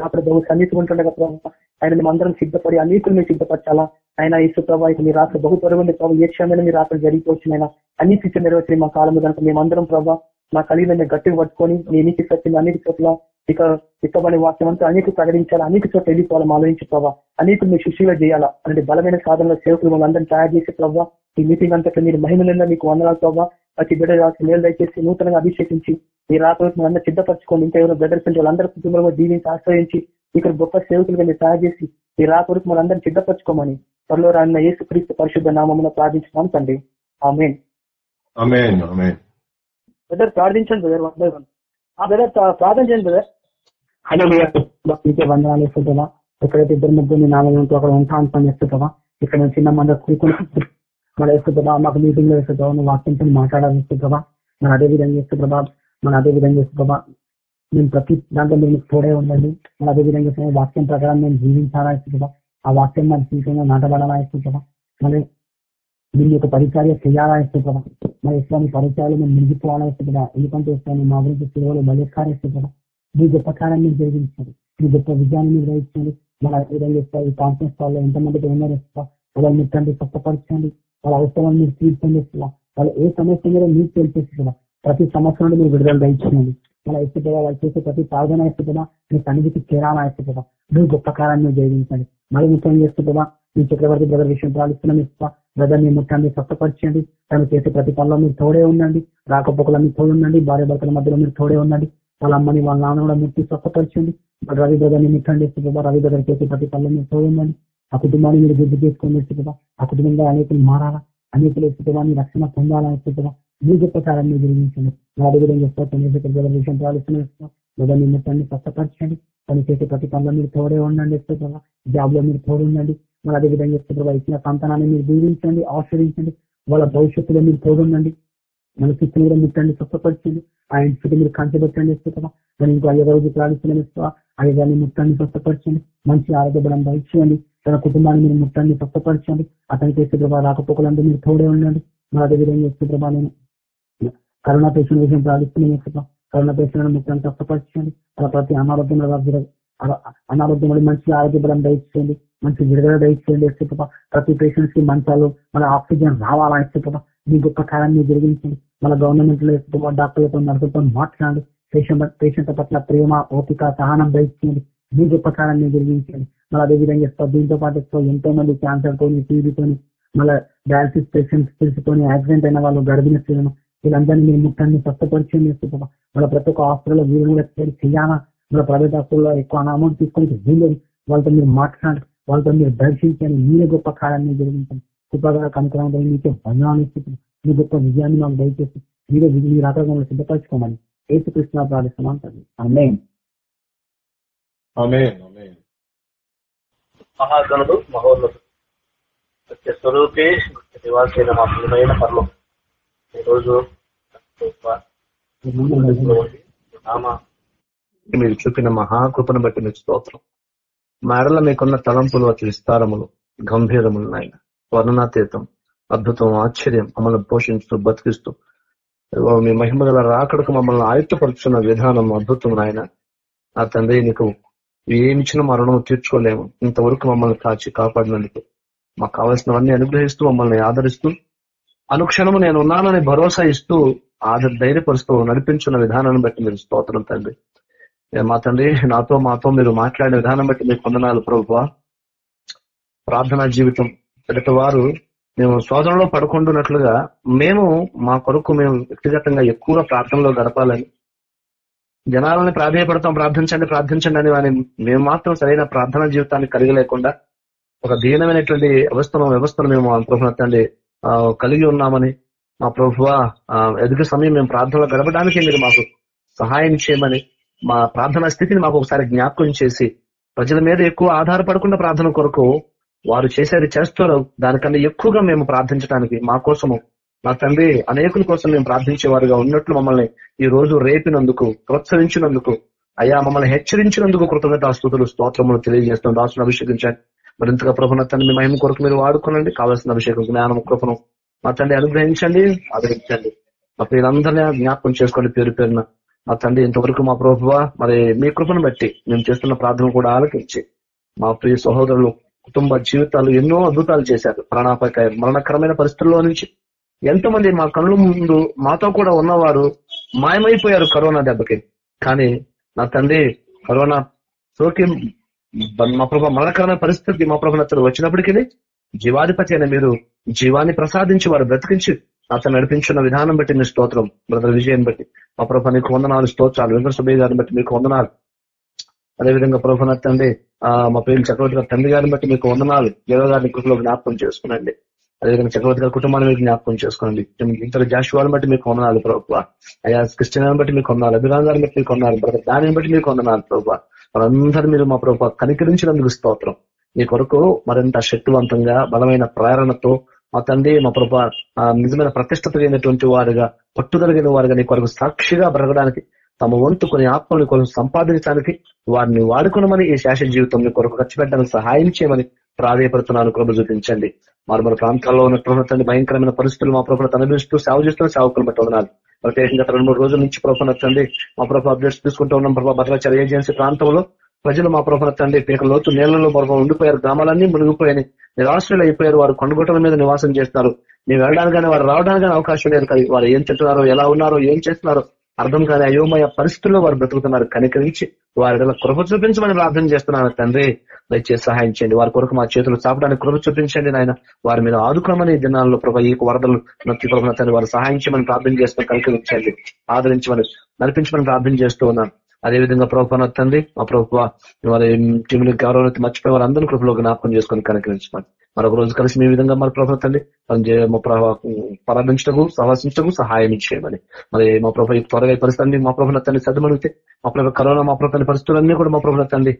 రాత్రి బహు సన్నిహితులు ఉంటుండగా ప్రభావ ఆయన మేము అందరం సిద్ధపడి అనేకులు మీరు సిద్ధపరచాలా? ఆయన ఇసు ప్రభావ ఇక మీ రాత్రి బహు త్వరగా ప్రభావ ఏ క్షణమైన మీ రాత్రి జరిగిపోవచ్చునైనా. అన్ని శిక్ష నెరవేర్చి మా కాలం కనుక మేమందరం ప్రభావ మా కలిగిన గట్టిగా పట్టుకొని మీ నీటి సత్యం అనేక చోట్ల ఇక ఇక్కబడి వాక్యం అంతా అనేక ప్రకటించాలి? అనేక చోట్ల వెళ్ళిపోవాలి? ఆలోచించి ప్రభావ అనేక మీ శిష్యుగా చేయాలా? అలాంటి బలమైన సాధనలో సేవకులు మమ్మల్ని తయారు చేసి ప్రభావ ఈ మీటింగ్ అంతట్లో మీరు మహిమలంగా మీకు వందనాలు ప్రభావ ప్రతి బిడ్డ రాసి మేలు దయచేసి నూతనంగా అభిషేకించి మీ రాకపోతే అందరూ సిద్ధపరచుకోండి ఇంకా ఎవరో బ్రదర్స్ అంటే వాళ్ళందరూ కుటుంబంలో దీవించి ఆశ్రయించి ఇక్కడ గొప్ప సేవకులుగా మీరు తయారు చేసి మీ రాకపోతే మనందరినీ సిద్ధపరచుకోమని త్వరలో రాన్న యేసు క్రీస్తు పరిశుద్ధ నామమున ప్రార్థించున్నాం తండ్రి. ఆమెన్. బ్రదర్ ప్రార్థించండి బ్రదర్ వన్ బై వన్ ఆ బ్రదర్ ప్రార్థన చేయండి బ్రదర్ హలో మీకే వందనాలు ఇస్తుందా ఎక్కడైతే ఇద్దరు ముగ్గురు మీ నాలుగు అక్కడ ఉంటా అని చేస్తుందా ఇక్కడ చిన్న మంది కూర్చొని మన వేస్తుందా మాకు మీటింగ్లో వేస్తుందా నువ్వు వాక్యంతో మాట్లాడాలి ఇస్తుందా మన అదే విధంగా చేస్తుందా మన అదే విధంగా చేస్తుందా మేము ప్రతి దాంట్లో మేము తోడే ఉండండి. మన అదే విధంగా వాక్యం ప్రకారం మేము జీవించాలా ఇస్తుందా ఆ వాక్యం మన జీవితంలో నాటబడాలా ఇస్తుందా మళ్ళీ దీని యొక్క పరిచర్య చేయాలా ఇస్తుందా మా ఇష్టాన్ని పరిచయాలు మేము మునిగిపోవాలా ఇస్తుందా ఎందుకంటే ఇస్లామీ మా గురించి సేవలు బలెక్కారు ఇస్తుందా మీ గొప్ప కాలం మీరు జరిగించారు. మీ గొప్ప విజయాన్ని మీరు గ్రహించండి మన విధంగా ఇస్తారు ఈ కాన్ఫరెన్స్ కాల్లో ఎంతమందికి ఏమైనా ఇస్తా వాళ్ళని తండ్రి స్వస్థపరచండి వాళ్ళ అవసరాలను మీరు తీర్చండి. ఇస్తున్నా వాళ్ళు ఏ సమస్య మీద మీకు తెలిపిస్తున్నా ప్రతి సంవత్సరం మీరు విడుదల గ్రహించండి వాళ్ళ ఇష్టపడా వాళ్ళు చేసే ప్రతి సాధన ఇస్తుందా మీ సన్నిధికి చేరాలా ఇస్తుందా మీ గొప్ప కాలాన్ని జయించండి జరిగించండి. మళ్ళీ ముఖ్యం చేస్తుందా మీ చక్రవర్తి బ్రదర్ విషయం ప్రార్థిస్తున్నాం ఇస్తా బ్రదర్ మీ ముట్టాన్ని స్వస్థపరచండి. తను చేసే ప్రతి పనిలో మీరు తోడే ఉండండి. రాకపోకల మీరు తోడు ఉండండి. భార్య భర్తల మధ్యలో మీరు తోడే ఉండండి. వాళ్ళ అమ్మని వాళ్ళ నాన్న కూడా ముట్టి స్వస్థపరచండి. రవి బ్రదర్ని ముట్టండి ఇస్తుందా రవి బ్రదర్ చేసే ప్రతి పనిలో మీరు తోడు ఉండండి. ఆ కుటుంబాన్ని మీరు గుర్తు చేసుకొని ఇస్తుందా ఆ కుటుంబంలో అనేకలు మారాలా? అనేకలు ఇస్తుందా రక్షణ పొందాలని ఇస్తుందా మీ గొప్ప కాలాన్ని జరిగించండి అదే విధంగా బ్రదర్ విషయం ప్రార్థిస్తున్నాం బ్రదర్ని ముట్టండి స్వస్థపరచండి. పని చేసే ప్రతి పనిలో మీరు తోడే ఉండండి. ఇస్తుందా జాబ్లో మీరు తోడు ఉండండి. మరి అదే విధంగా ఇస్తుందా ఇచ్చిన సంతానాన్ని మీరు దీవించండి ఆశ్రయించండి వాళ్ళ భవిష్యత్తులో మీరు తోడుండండి మన చుట్టూ కూడా ముట్టండి స్వస్థపరచండి ఆయన చుట్టూ మీరు కంచబెట్టండి ఇస్తుందా దాని ఇంకో అయ్యే రోజు ప్రార్థించడం ఇస్తా అయ్యగారిని ముట్టండి స్వస్థపరచండి మంచి ఆరోగ్య బలం భవిష్యండి తన కుటుంబాన్ని మీరు ముట్టండి స్వస్థపరచండి అతనికి చేసే ప్రభావ మీరు తోడే ఉండండి. మరి అదే విధంగా ప్రభావ నేను కరోనా పేషెంట్ విషయం ప్రార్థిస్తున్నాను ఇస్తున్నా కరోనా పేషెంట్ ముట్టండి స్వస్థపరచండి అలా ప్రతి అనారోగ్యం అన- అనారోగ్యం మంచి ఆరోగ్య బలం దయచేయండి మంచి విడుదల దయచేయండి ఎస్సు ప్రతి పేషెంట్స్కి మంచాలు మన ఆక్సిజన్ రావాలా ఎస్సు మీ గొప్ప కార్యాన్ని జరిగించండి మన గవర్నమెంట్లో ఎస్సు డాక్టర్లతో నర్సులతో మాట్లాడండి పేషెంట్ పేషెంట్ పట్ల ప్రేమ ఓపిక సహనం దయచేయండి. మీ గొప్ప కార్యాన్ని జరిగించండి. మళ్ళీ అదేవిధంగా దీంతో పాటు ఎంతో మంది క్యాన్సర్ తోని టీబీతోని మళ్ళీ డయాలసిస్ పేషెంట్స్ తెలుసుకొని యాక్సిడెంట్ అయిన వాళ్ళు గడిపిన స్త్రీలను వీళ్ళందరినీ మీరు ముఖ్యాన్ని స్వస్థపరిచయం చేస్తున్నా మళ్ళీ ప్రతి ఒక్క హాస్పిటల్లో వీళ్ళు కూడా చేరి చేయాలా వాళ్ళ ప్రైవేట్ హాస్పిటల్లో ఎక్కువ అమౌంట్ తీసుకొని వీళ్ళు వాళ్ళతో మీరు మాట్లాడండి వాళ్ళతో మీరు దర్శించండి మీరే గొప్ప కార్యాన్ని జరిగించండి కృపగా కనుకరం మీకే ఇస్తుంది మీ గొప్ప విజయాన్ని మాకు దయచేసి మీరే మీ రాకకుండా సిద్ధపరచుకోమని ఏసు కృష్ణ ప్రార్థిస్తున్నాం తండ్రి. మహాగణుడు మహోన్నతుడు. సత్య స్వరూపి నివాసైన మా ప్రియమైన పర్లో. ఈరోజు మీరు చూపిన మహాకృపను బట్టి మీకు స్తోత్రం. మరల మీకున్న తలంపులు అతి విస్తారములు గంభీరములు నాయన. వర్ణనాతీతం అద్భుతం ఆశ్చర్యం మమ్మల్ని పోషిస్తూ బతికిస్తూ. మీ మహిమ గల రాకడకు మమ్మల్ని ఆయుక్తపరుచున్న విధానం అద్భుతం నాయన. ఆ తండ్రి నీకు ఏమిచ్చిన మరణం తీర్చుకోలేము. ఇంతవరకు మమ్మల్ని కాచి కాపాడినందుకు. మాకు కావలసినవన్నీ అనుగ్రహిస్తూ మమ్మల్ని ఆదరిస్తూ అనుక్షణము నేను ఉన్నానని భరోసా ఇస్తూ ఆదర ధైర్యపరుస్తూ నడిపించిన విధానాన్ని బట్టి మీరు స్తోత్రం తండ్రి. మా తండ్రి నాతో మాతో మీరు మాట్లాడిన విధానం బట్టి మీకు కొందనాలు ప్రభు ప్రార్థనా జీవితం ఎదుటి వారు మేము శోధనలో పడుకుంటున్నట్లుగా మేము మా కొరకు మేము వ్యక్తిగతంగా ఎక్కువగా ప్రార్థనలో గడపాలని. జనాలని ప్రాధాన్యపడతాం ప్రార్థించండి ప్రార్థించండి అని వాని మేము మాత్రం సరైన ప్రార్థనా జీవితాన్ని కలిగి లేకుండా ఒక దీనమైనటువంటి వ్యవస్థను వ్యవస్థను మేము అనుకుంటున్నట్టండి కలిగి ఉన్నామని మా ప్రభువ ఎదుగు సమయం మేము ప్రార్థనలో గడపడానికి మీరు మాకు సహాయం చేయమని మా ప్రార్థనా స్థితిని మాకు ఒకసారి జ్ఞాపకం చేసి ప్రజల మీద ఎక్కువ ఆధారపడకుండా ప్రార్థన కొరకు వారు చేసేది చేస్తారు. దానికన్నా ఎక్కువగా మేము ప్రార్థించడానికి మా కోసము మా తండ్రి అనేకుల కోసం మేము ప్రార్థించేవారుగా ఉన్నట్లు మమ్మల్ని ఈ రోజు రేపినందుకు ప్రోత్సహించినందుకు అయ్యా మమ్మల్ని హెచ్చరించినందుకు కృతజ్ఞత ఆస్తుతులు స్తోత్రములు తెలియజేస్తాం దాసును అభిషేకించండి మరింతగా ప్రభుత్వ తండ్రి మహిమ కొరకు మీరు వాడుకోనండి. కావాల్సిన అభిషేకం జ్ఞానం కృపను మా తండ్రి అనుగ్రహించండి ఆదరించండి. మా పేరందరినీ జ్ఞాపకం చేసుకోండి పేరు పేరున. మా తండ్రి ఇంతవరకు మా ప్రభువ మరి మీ కృపను బట్టి మేము చేస్తున్న ప్రార్థన కూడా ఆలకించి మా ప్రియ సహోదరులు కుటుంబ జీవితాలు ఎన్నో అద్భుతాలు చేశారు. ప్రాణాపాయ మరణకరమైన పరిస్థితుల్లో నుంచి ఎంతో మంది మా కళ్ళు ముందు మాతో కూడా ఉన్నవారు మాయమైపోయారు కరోనా దెబ్బకి. కానీ నా తండ్రి కరోనా సోకి మా ప్రభావ మరణకరమైన పరిస్థితి మా ప్రభు వచ్చినప్పటికీ జీవాధిపతి అయిన మీరు జీవాన్ని ప్రసాదించి వారు బ్రతికించి అతను నడిపించిన విధానం బట్టి మీ స్తోత్రం బ్రదర్ విజయం బట్టి. మా ప్రభా నీకు వందనాలు స్తోత్రాలు. వెంకట సుబ్బయ్య గారిని బట్టి మీకు వందనాలు. అదేవిధంగా ప్రభు తండ్రి ఆ మా పేరు చక్రవర్తి గారి తండ్రి గారిని బట్టి మీకు వందనాలు. దేవ గారిని కృపలో జ్ఞాపకం చేసుకునండి. అదేవిధంగా చక్రవర్తి గారి కుటుంబాన్ని మీకు జ్ఞాపకం చేసుకోండి ఇతర జాషువాని బట్టి మీకు వందనాలు ప్రభుత్వ అయ్యా క్రిస్టియన్ బట్టి మీకు వందనాలు అభిరామ్ గారిని బట్టి మీకు వందనాలు బ్రదర్ దానిని బట్టి మీకు వందనాలు ప్రభుత్వ వారందరూ మీరు మా ప్రభు కనికరించినందుకు స్తోత్రం. మీ కొరకు మరింత శక్తివంతంగా బలమైన ప్రేరణతో మా తండ్రి మా ప్రభా నిజమైన ప్రతిష్టత కలిగినటువంటి వారుగా పట్టుదలిగిన వారుగా నీ కొరకు సాక్షిగా బ్రగడానికి తమ వంతు కొన్ని ఆత్మని కొరకు సంపాదించడానికి వారిని వాడుకునమని ఈ శాస జీవితం కొరకు ఖర్చు పెట్టడానికి సహాయం చేయమని ప్రాధాయపడుతున్నాను కృప చూపించండి. మరి మన ప్రాంతాల్లో ఉన్న భయంకరమైన పరిస్థితులు మా ప్రభుత్వం అనుభవిస్తూ సేవ చేస్తున్న సేవకులు బట్టి ఉన్నారు ప్రత్యేకంగా రెండు మూడు రోజుల నుంచి ప్రభుత్వం మా ప్రభుత్వ అప్డేట్స్ తీసుకుంటూ ఉన్నాం. ప్రభావ భద్రాచార ఏజెన్సీ ప్రాంతంలో ప్రజలు మా ప్రభావ తండ్రి ఇక లోతు నేలలో ప్రభావం ఉండిపోయారు. గ్రామాలన్నీ మునిగిపోయాయి. నిరాశ్రయులు అయిపోయారు. వారు కొండగొట్టల మీద నివాసం చేస్తున్నారు నేను వెళ్ళడానికి వారు రావడానికి అవకాశం లేదు కానీ వారు ఏం చెప్తున్నారో ఎలా ఉన్నారో ఏం చేస్తున్నారో అర్థం కాని అయోమయ పరిస్థితుల్లో వారు బ్రతుకుతున్నారు. కనికరించి వారి కృప చూపించమని ప్రార్థన చేస్తున్నారు తండ్రి. దయచేసి సహాయం చేయండి. వారి కొరకు మా చేతులు చాపడానికి కృప చూపించండి నాయన. వారి మీద ఆదుకోమని దినాల్లో ప్రభా ఈ వరదలు నొక్కి ప్రభు తండ్రి వారు సహాయం చేయమని ప్రార్థన చేస్తూ కనికరించండి. ఆదరించమని నడిపించమని ప్రార్థన చేస్తూ ఉన్నాను. అదేవిధంగా ప్రభుత్వ తండ్రి మా ప్రభుత్వ వారి టీంలు గౌరవం మర్చిపోయి వారు అందరూ కృపలో జ్ఞాపకం చేసుకొని కనుకరించమని. మరొక రోజు కలిసి మీ విధంగా మరి ప్రభుత్వ తండ్రి ప్రారంభించటకు సహసించటకు సహాయం చేయమని. మరి మా ప్రభు త్వరగా పరిస్థితి మా ప్రభుత్వ తండ్రి సద్దమడిగితే మా ప్రభు కరోనా మా ప్రభుత్వ పరిస్థితులన్నీ కూడా మా ప్రభుత్వ తండ్రి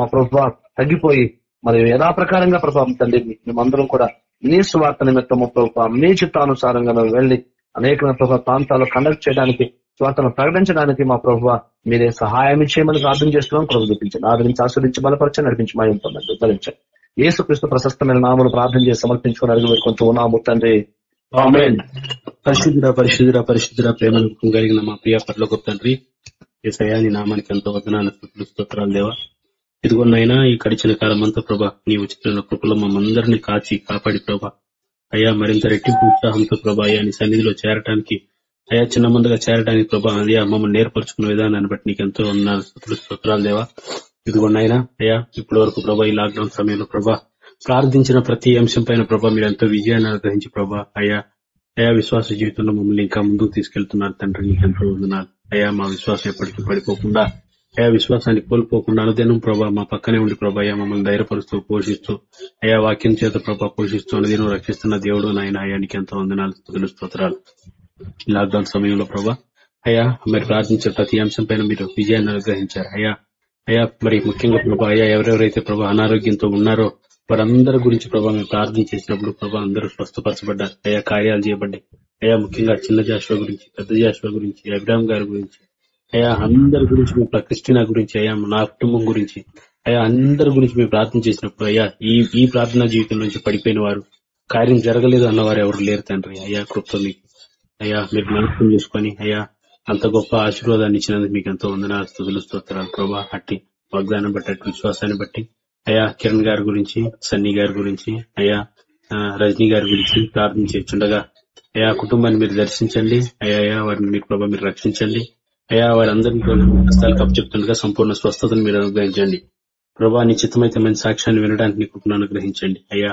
మా ప్రభుత్వ తగ్గిపోయి మరి యథాప్రకారంగా ప్రభావం తండ్రి మేమందరం కూడా మీ స్వార్థ నిమిత్తం మా ప్రభుత్వ మీ చిత్తానుసారంగా వెళ్ళి వెళ్ళి అనేక ప్రభుత్వ ప్రాంతాల్లో కండక్ట్ చేయడానికి స్వార్థను ప్రకటించడానికి మా ప్రభు మీరే సహాయం చేయమని ప్రార్థన చేస్తున్నాం ప్రభు చూపించండి ఆదరించి ఆస్వాదించి బలపరచని నడిపించి మా పొందండి ఉద్ధరించండి. ఏసు ఏసుక్రీస్తు ప్రశస్తమైన నామను ప్రార్థన చేసి సమర్పించుకుని అడుగు కొంచెం ఉన్నాము తండ్రి. పరిశుద్ధుడ పరిశుద్ధుడ పరిశుద్ధుడ ప్రేమ కలిగిన మా ప్రియ పట్ల గొప్ప తండ్రి ఈ సయాని నామానికి ఎంతో వదనాలు స్తోత్రాలు దేవా. ఇదిగోనైనా ఈ గడిచిన కాలం అంతా ప్రభా నీ ఉచిత కృపలో మమ్మందరినీ కాచి కాపాడి ప్రభా. అయ్యా మరింత రెట్టింపు ఉత్సాహంతో ప్రభా అయ్యా నీ సన్నిధిలో చేరటానికి అయ్యా చిన్న ముందుగా చేరడానికి ప్రభా అయ్యా మమ్మల్ని నేర్పరుచుకున్న విధానాన్ని బట్టి నీకు ఎంతో ఉన్న స్తోత్రాలు దేవా. ఇదిగోనైనా అయ్యా ఇప్పటి వరకు ప్రభా ఈ లాక్డౌన్ సమయంలో ప్రభా ప్రార్థించిన ప్రతి అంశం పైన ప్రభా మీరు ఎంతో విజయాన్ని అనుగ్రహించి ప్రభా అయ్యా అయా విశ్వాస జీవితంలో మమ్మల్ని ఇంకా ముందుకు తీసుకెళ్తున్నారు తండ్రి నీకు ఎంతో వందనాలు. అయ్యా మా విశ్వాసం ఎప్పటికీ పడిపోకుండా అయా విశ్వాసాన్ని కోల్పోకుండా అనుదినం ప్రభా మా పక్కనే ఉండి ప్రభా అయ్యా మమ్మల్ని ధైర్యపరుస్తూ పోషిస్తూ అయా వాక్యం చేత ప్రభా పోషిస్తూ అనుదినం రక్షిస్తున్న దేవుడు నాయన అయానికి ఎంతో వందనాలు స్తుతులు స్తోత్రాలు. లాక్డౌన్ సమయంలో ప్రభా. అయ్యా మరి ప్రార్థించే ప్రతి అంశం పైన మీరు విజయాన్ని అనుగ్రహించారు. అయ్యా అయ్యా మరి ముఖ్యంగా ప్రభా అయ్యా ఎవరెవరైతే ప్రభా అనారోగ్యంతో ఉన్నారో వారందరి గురించి ప్రభా మేము ప్రార్థన చేసినప్పుడు ప్రభా అందరూ స్వస్థపరచబడ్డారు. అయ్యా కార్యాలు చేయబడ్డాయి. అయ్యా ముఖ్యంగా చిన్న జాషువా గురించి పెద్ద జాషువా గురించి అభిరామ్ గారి గురించి అయ్యా అందరి గురించి మేము క్రిస్టినా గురించి అయ్యా నా కుటుంబం గురించి అయ్యా అందరి గురించి మేము ప్రార్థన చేసినప్పుడు అయ్యా ఈ ఈ ప్రార్థనా జీవితం నుంచి పడిపోయిన వారు కార్యం జరగలేదు అన్నవారు ఎవరు లేరు తండ్రి. అయ్యా కృప్తో మీకు అయ్యా మీరు జ్ఞాపకం చేసుకుని అయ్యా అంత గొప్ప ఆశీర్వాదాన్ని ఇచ్చినందుకు మీకు ఎంతో వందనాలు స్థుతులు స్తోత్రాలు. ప్రభా అట్టి వాగ్దానం బట్టి అటు విశ్వాసాన్ని బట్టి అయ్యా కిరణ్ గారి గురించి సన్నీ గారి గురించి అయ్యా రజనీ గారి గురించి ప్రార్థన చేస్తుండగా అయ్యా కుటుంబాన్ని మీరు దర్శించండి. అయ్యా అయ్యా వారిని మీరు ప్రభా మీరు రక్షించండి. అయ్యా వారందరినీ కూడా మీ సంపూర్ణ స్వస్థతను మీరు అనుగ్రహించండి. ప్రభా నీ చిత్తమైతే మంచి సాక్ష్యాన్ని వినడానికి మీ కృపను అనుగ్రహించండి. అయ్యా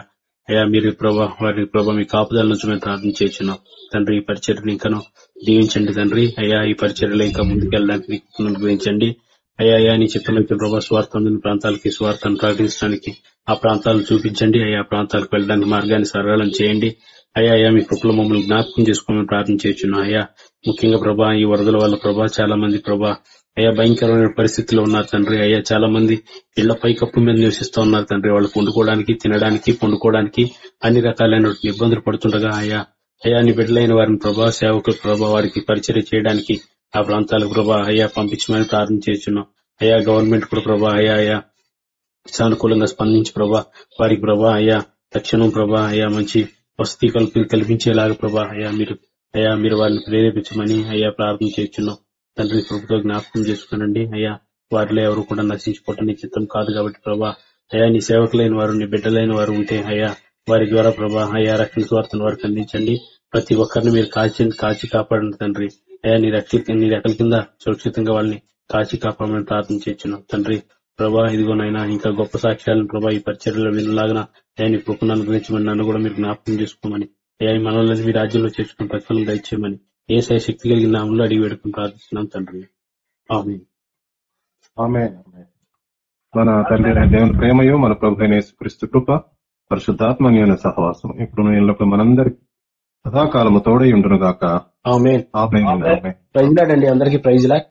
అయ్యా మీరు ప్రభా వారి ప్రభా మీ కాపుదల నుంచి మేము ప్రార్థన చేస్తున్నాం. తండ్రి ఈ పరిచర్ని ఇంకాను దీవించండి తండ్రి. అయ్యా ఈ పరిచర్లు ఇంకా ముందుకెళ్ళడానికి అనుగ్రహించండి. అయ్యా అయ్యా నీ చిత్తమైతే ప్రభా స్వార్థం అందిన ప్రాంతాలకి స్వార్థాన్ని ప్రకటించడానికి ఆ ప్రాంతాలను చూపించండి. అయ్యా ప్రాంతాలకు వెళ్ళడానికి మార్గాన్ని సరళం చేయండి. అయ్యా అయ్యా మీ కృపలో మమ్మల్ని జ్ఞాపకం చేసుకోమని ప్రార్థన చేస్తున్నాం. అయ్యా ముఖ్యంగా ప్రభా ఈ వరదల వల్ల ప్రభా చాలా మంది ప్రభా అయ్యా భయంకరమైన పరిస్థితిలో ఉన్నారు తండ్రి. అయ్యా చాలా మంది ఇళ్ళ పైకప్పు మీద నివసిస్తూ ఉన్నారు తండ్రి. వాళ్ళు పండుకోవడానికి తినడానికి పండుకోవడానికి అన్ని రకాలైన ఇబ్బందులు పడుతుండగా అయ్యా అయ్యా నీ బిడ్డలైన వారిని ప్రభా సేవకుల ప్రభా వారికి పరిచయం చేయడానికి ఆ ప్రాంతాలకు ప్రభా అయ్యా పంపించమని ప్రార్థన చేస్తున్నాం. అయ్యా గవర్నమెంట్ కూడా ప్రభా అయ్యా అయ్యా సానుకూలంగా స్పందించి ప్రభా వారికి ప్రభా అయ్యా తక్షణం ప్రభా అయ్యా మంచి వసతి కల్పి కల్పించేలాగా ప్రభా అయ్యా మీరు అయ్యా మీరు వారిని ప్రేరేపించమని అయ్యా ప్రార్థన చేస్తున్నాం. తండ్రి కృపతో జ్ఞాపకం చేసుకునండి. అయ్యా వారిలో ఎవరు కూడా నశించుకోవటం నీ చిత్తం కాదు కాబట్టి ప్రభా. అయ్యా నీ సేవకులైన వారు నీ బిడ్డలైన వారు ఉంటే అయ్యా వారి ద్వారా ప్రభా అయ్యా రక్షణ స్వార్థను వారికి అందించండి. ప్రతి ఒక్కరిని మీరు కాచి కాచి కాపాడండి తండ్రి. అయ్యా నీ రక్ష నీ రెక్కల కింద సురక్షితంగా వాళ్ళని కాచి కాపాడమని ప్రార్థన చేస్తున్నాం తండ్రి ప్రభా ఇదిగోనైనా ఇంకా గొప్ప సాక్ష్యాలను ప్రభా ఈ పరిచర్లో వినలాగా అయ్యా నీ కృపను అనుగ్రహించమని నన్ను కూడా మీరు జ్ఞాపకం చేసుకోమని. అయ్యా మనల్ని మీ రాజ్యంలో చేసుకుని ప్రతిఫలం దయచేయమని. ఏ శక్తి కలిగిన నామంలో అడిగి వేడుకుని ప్రార్థిస్తున్నాం తండ్రి. ఆమేన్. ఆమె మన తండ్రి దేవుని ప్రేమయు మన ప్రభు యేసుక్రీస్తు కృప పరిశుద్ధాత్మ అన్యోన్య సహవాసం ఇప్పుడు ఎల్లప్పుడు మనందరి సదాకాలము తోడై ఉండును గాక అండి అందరికీ ప్రైజ్ లాడ్.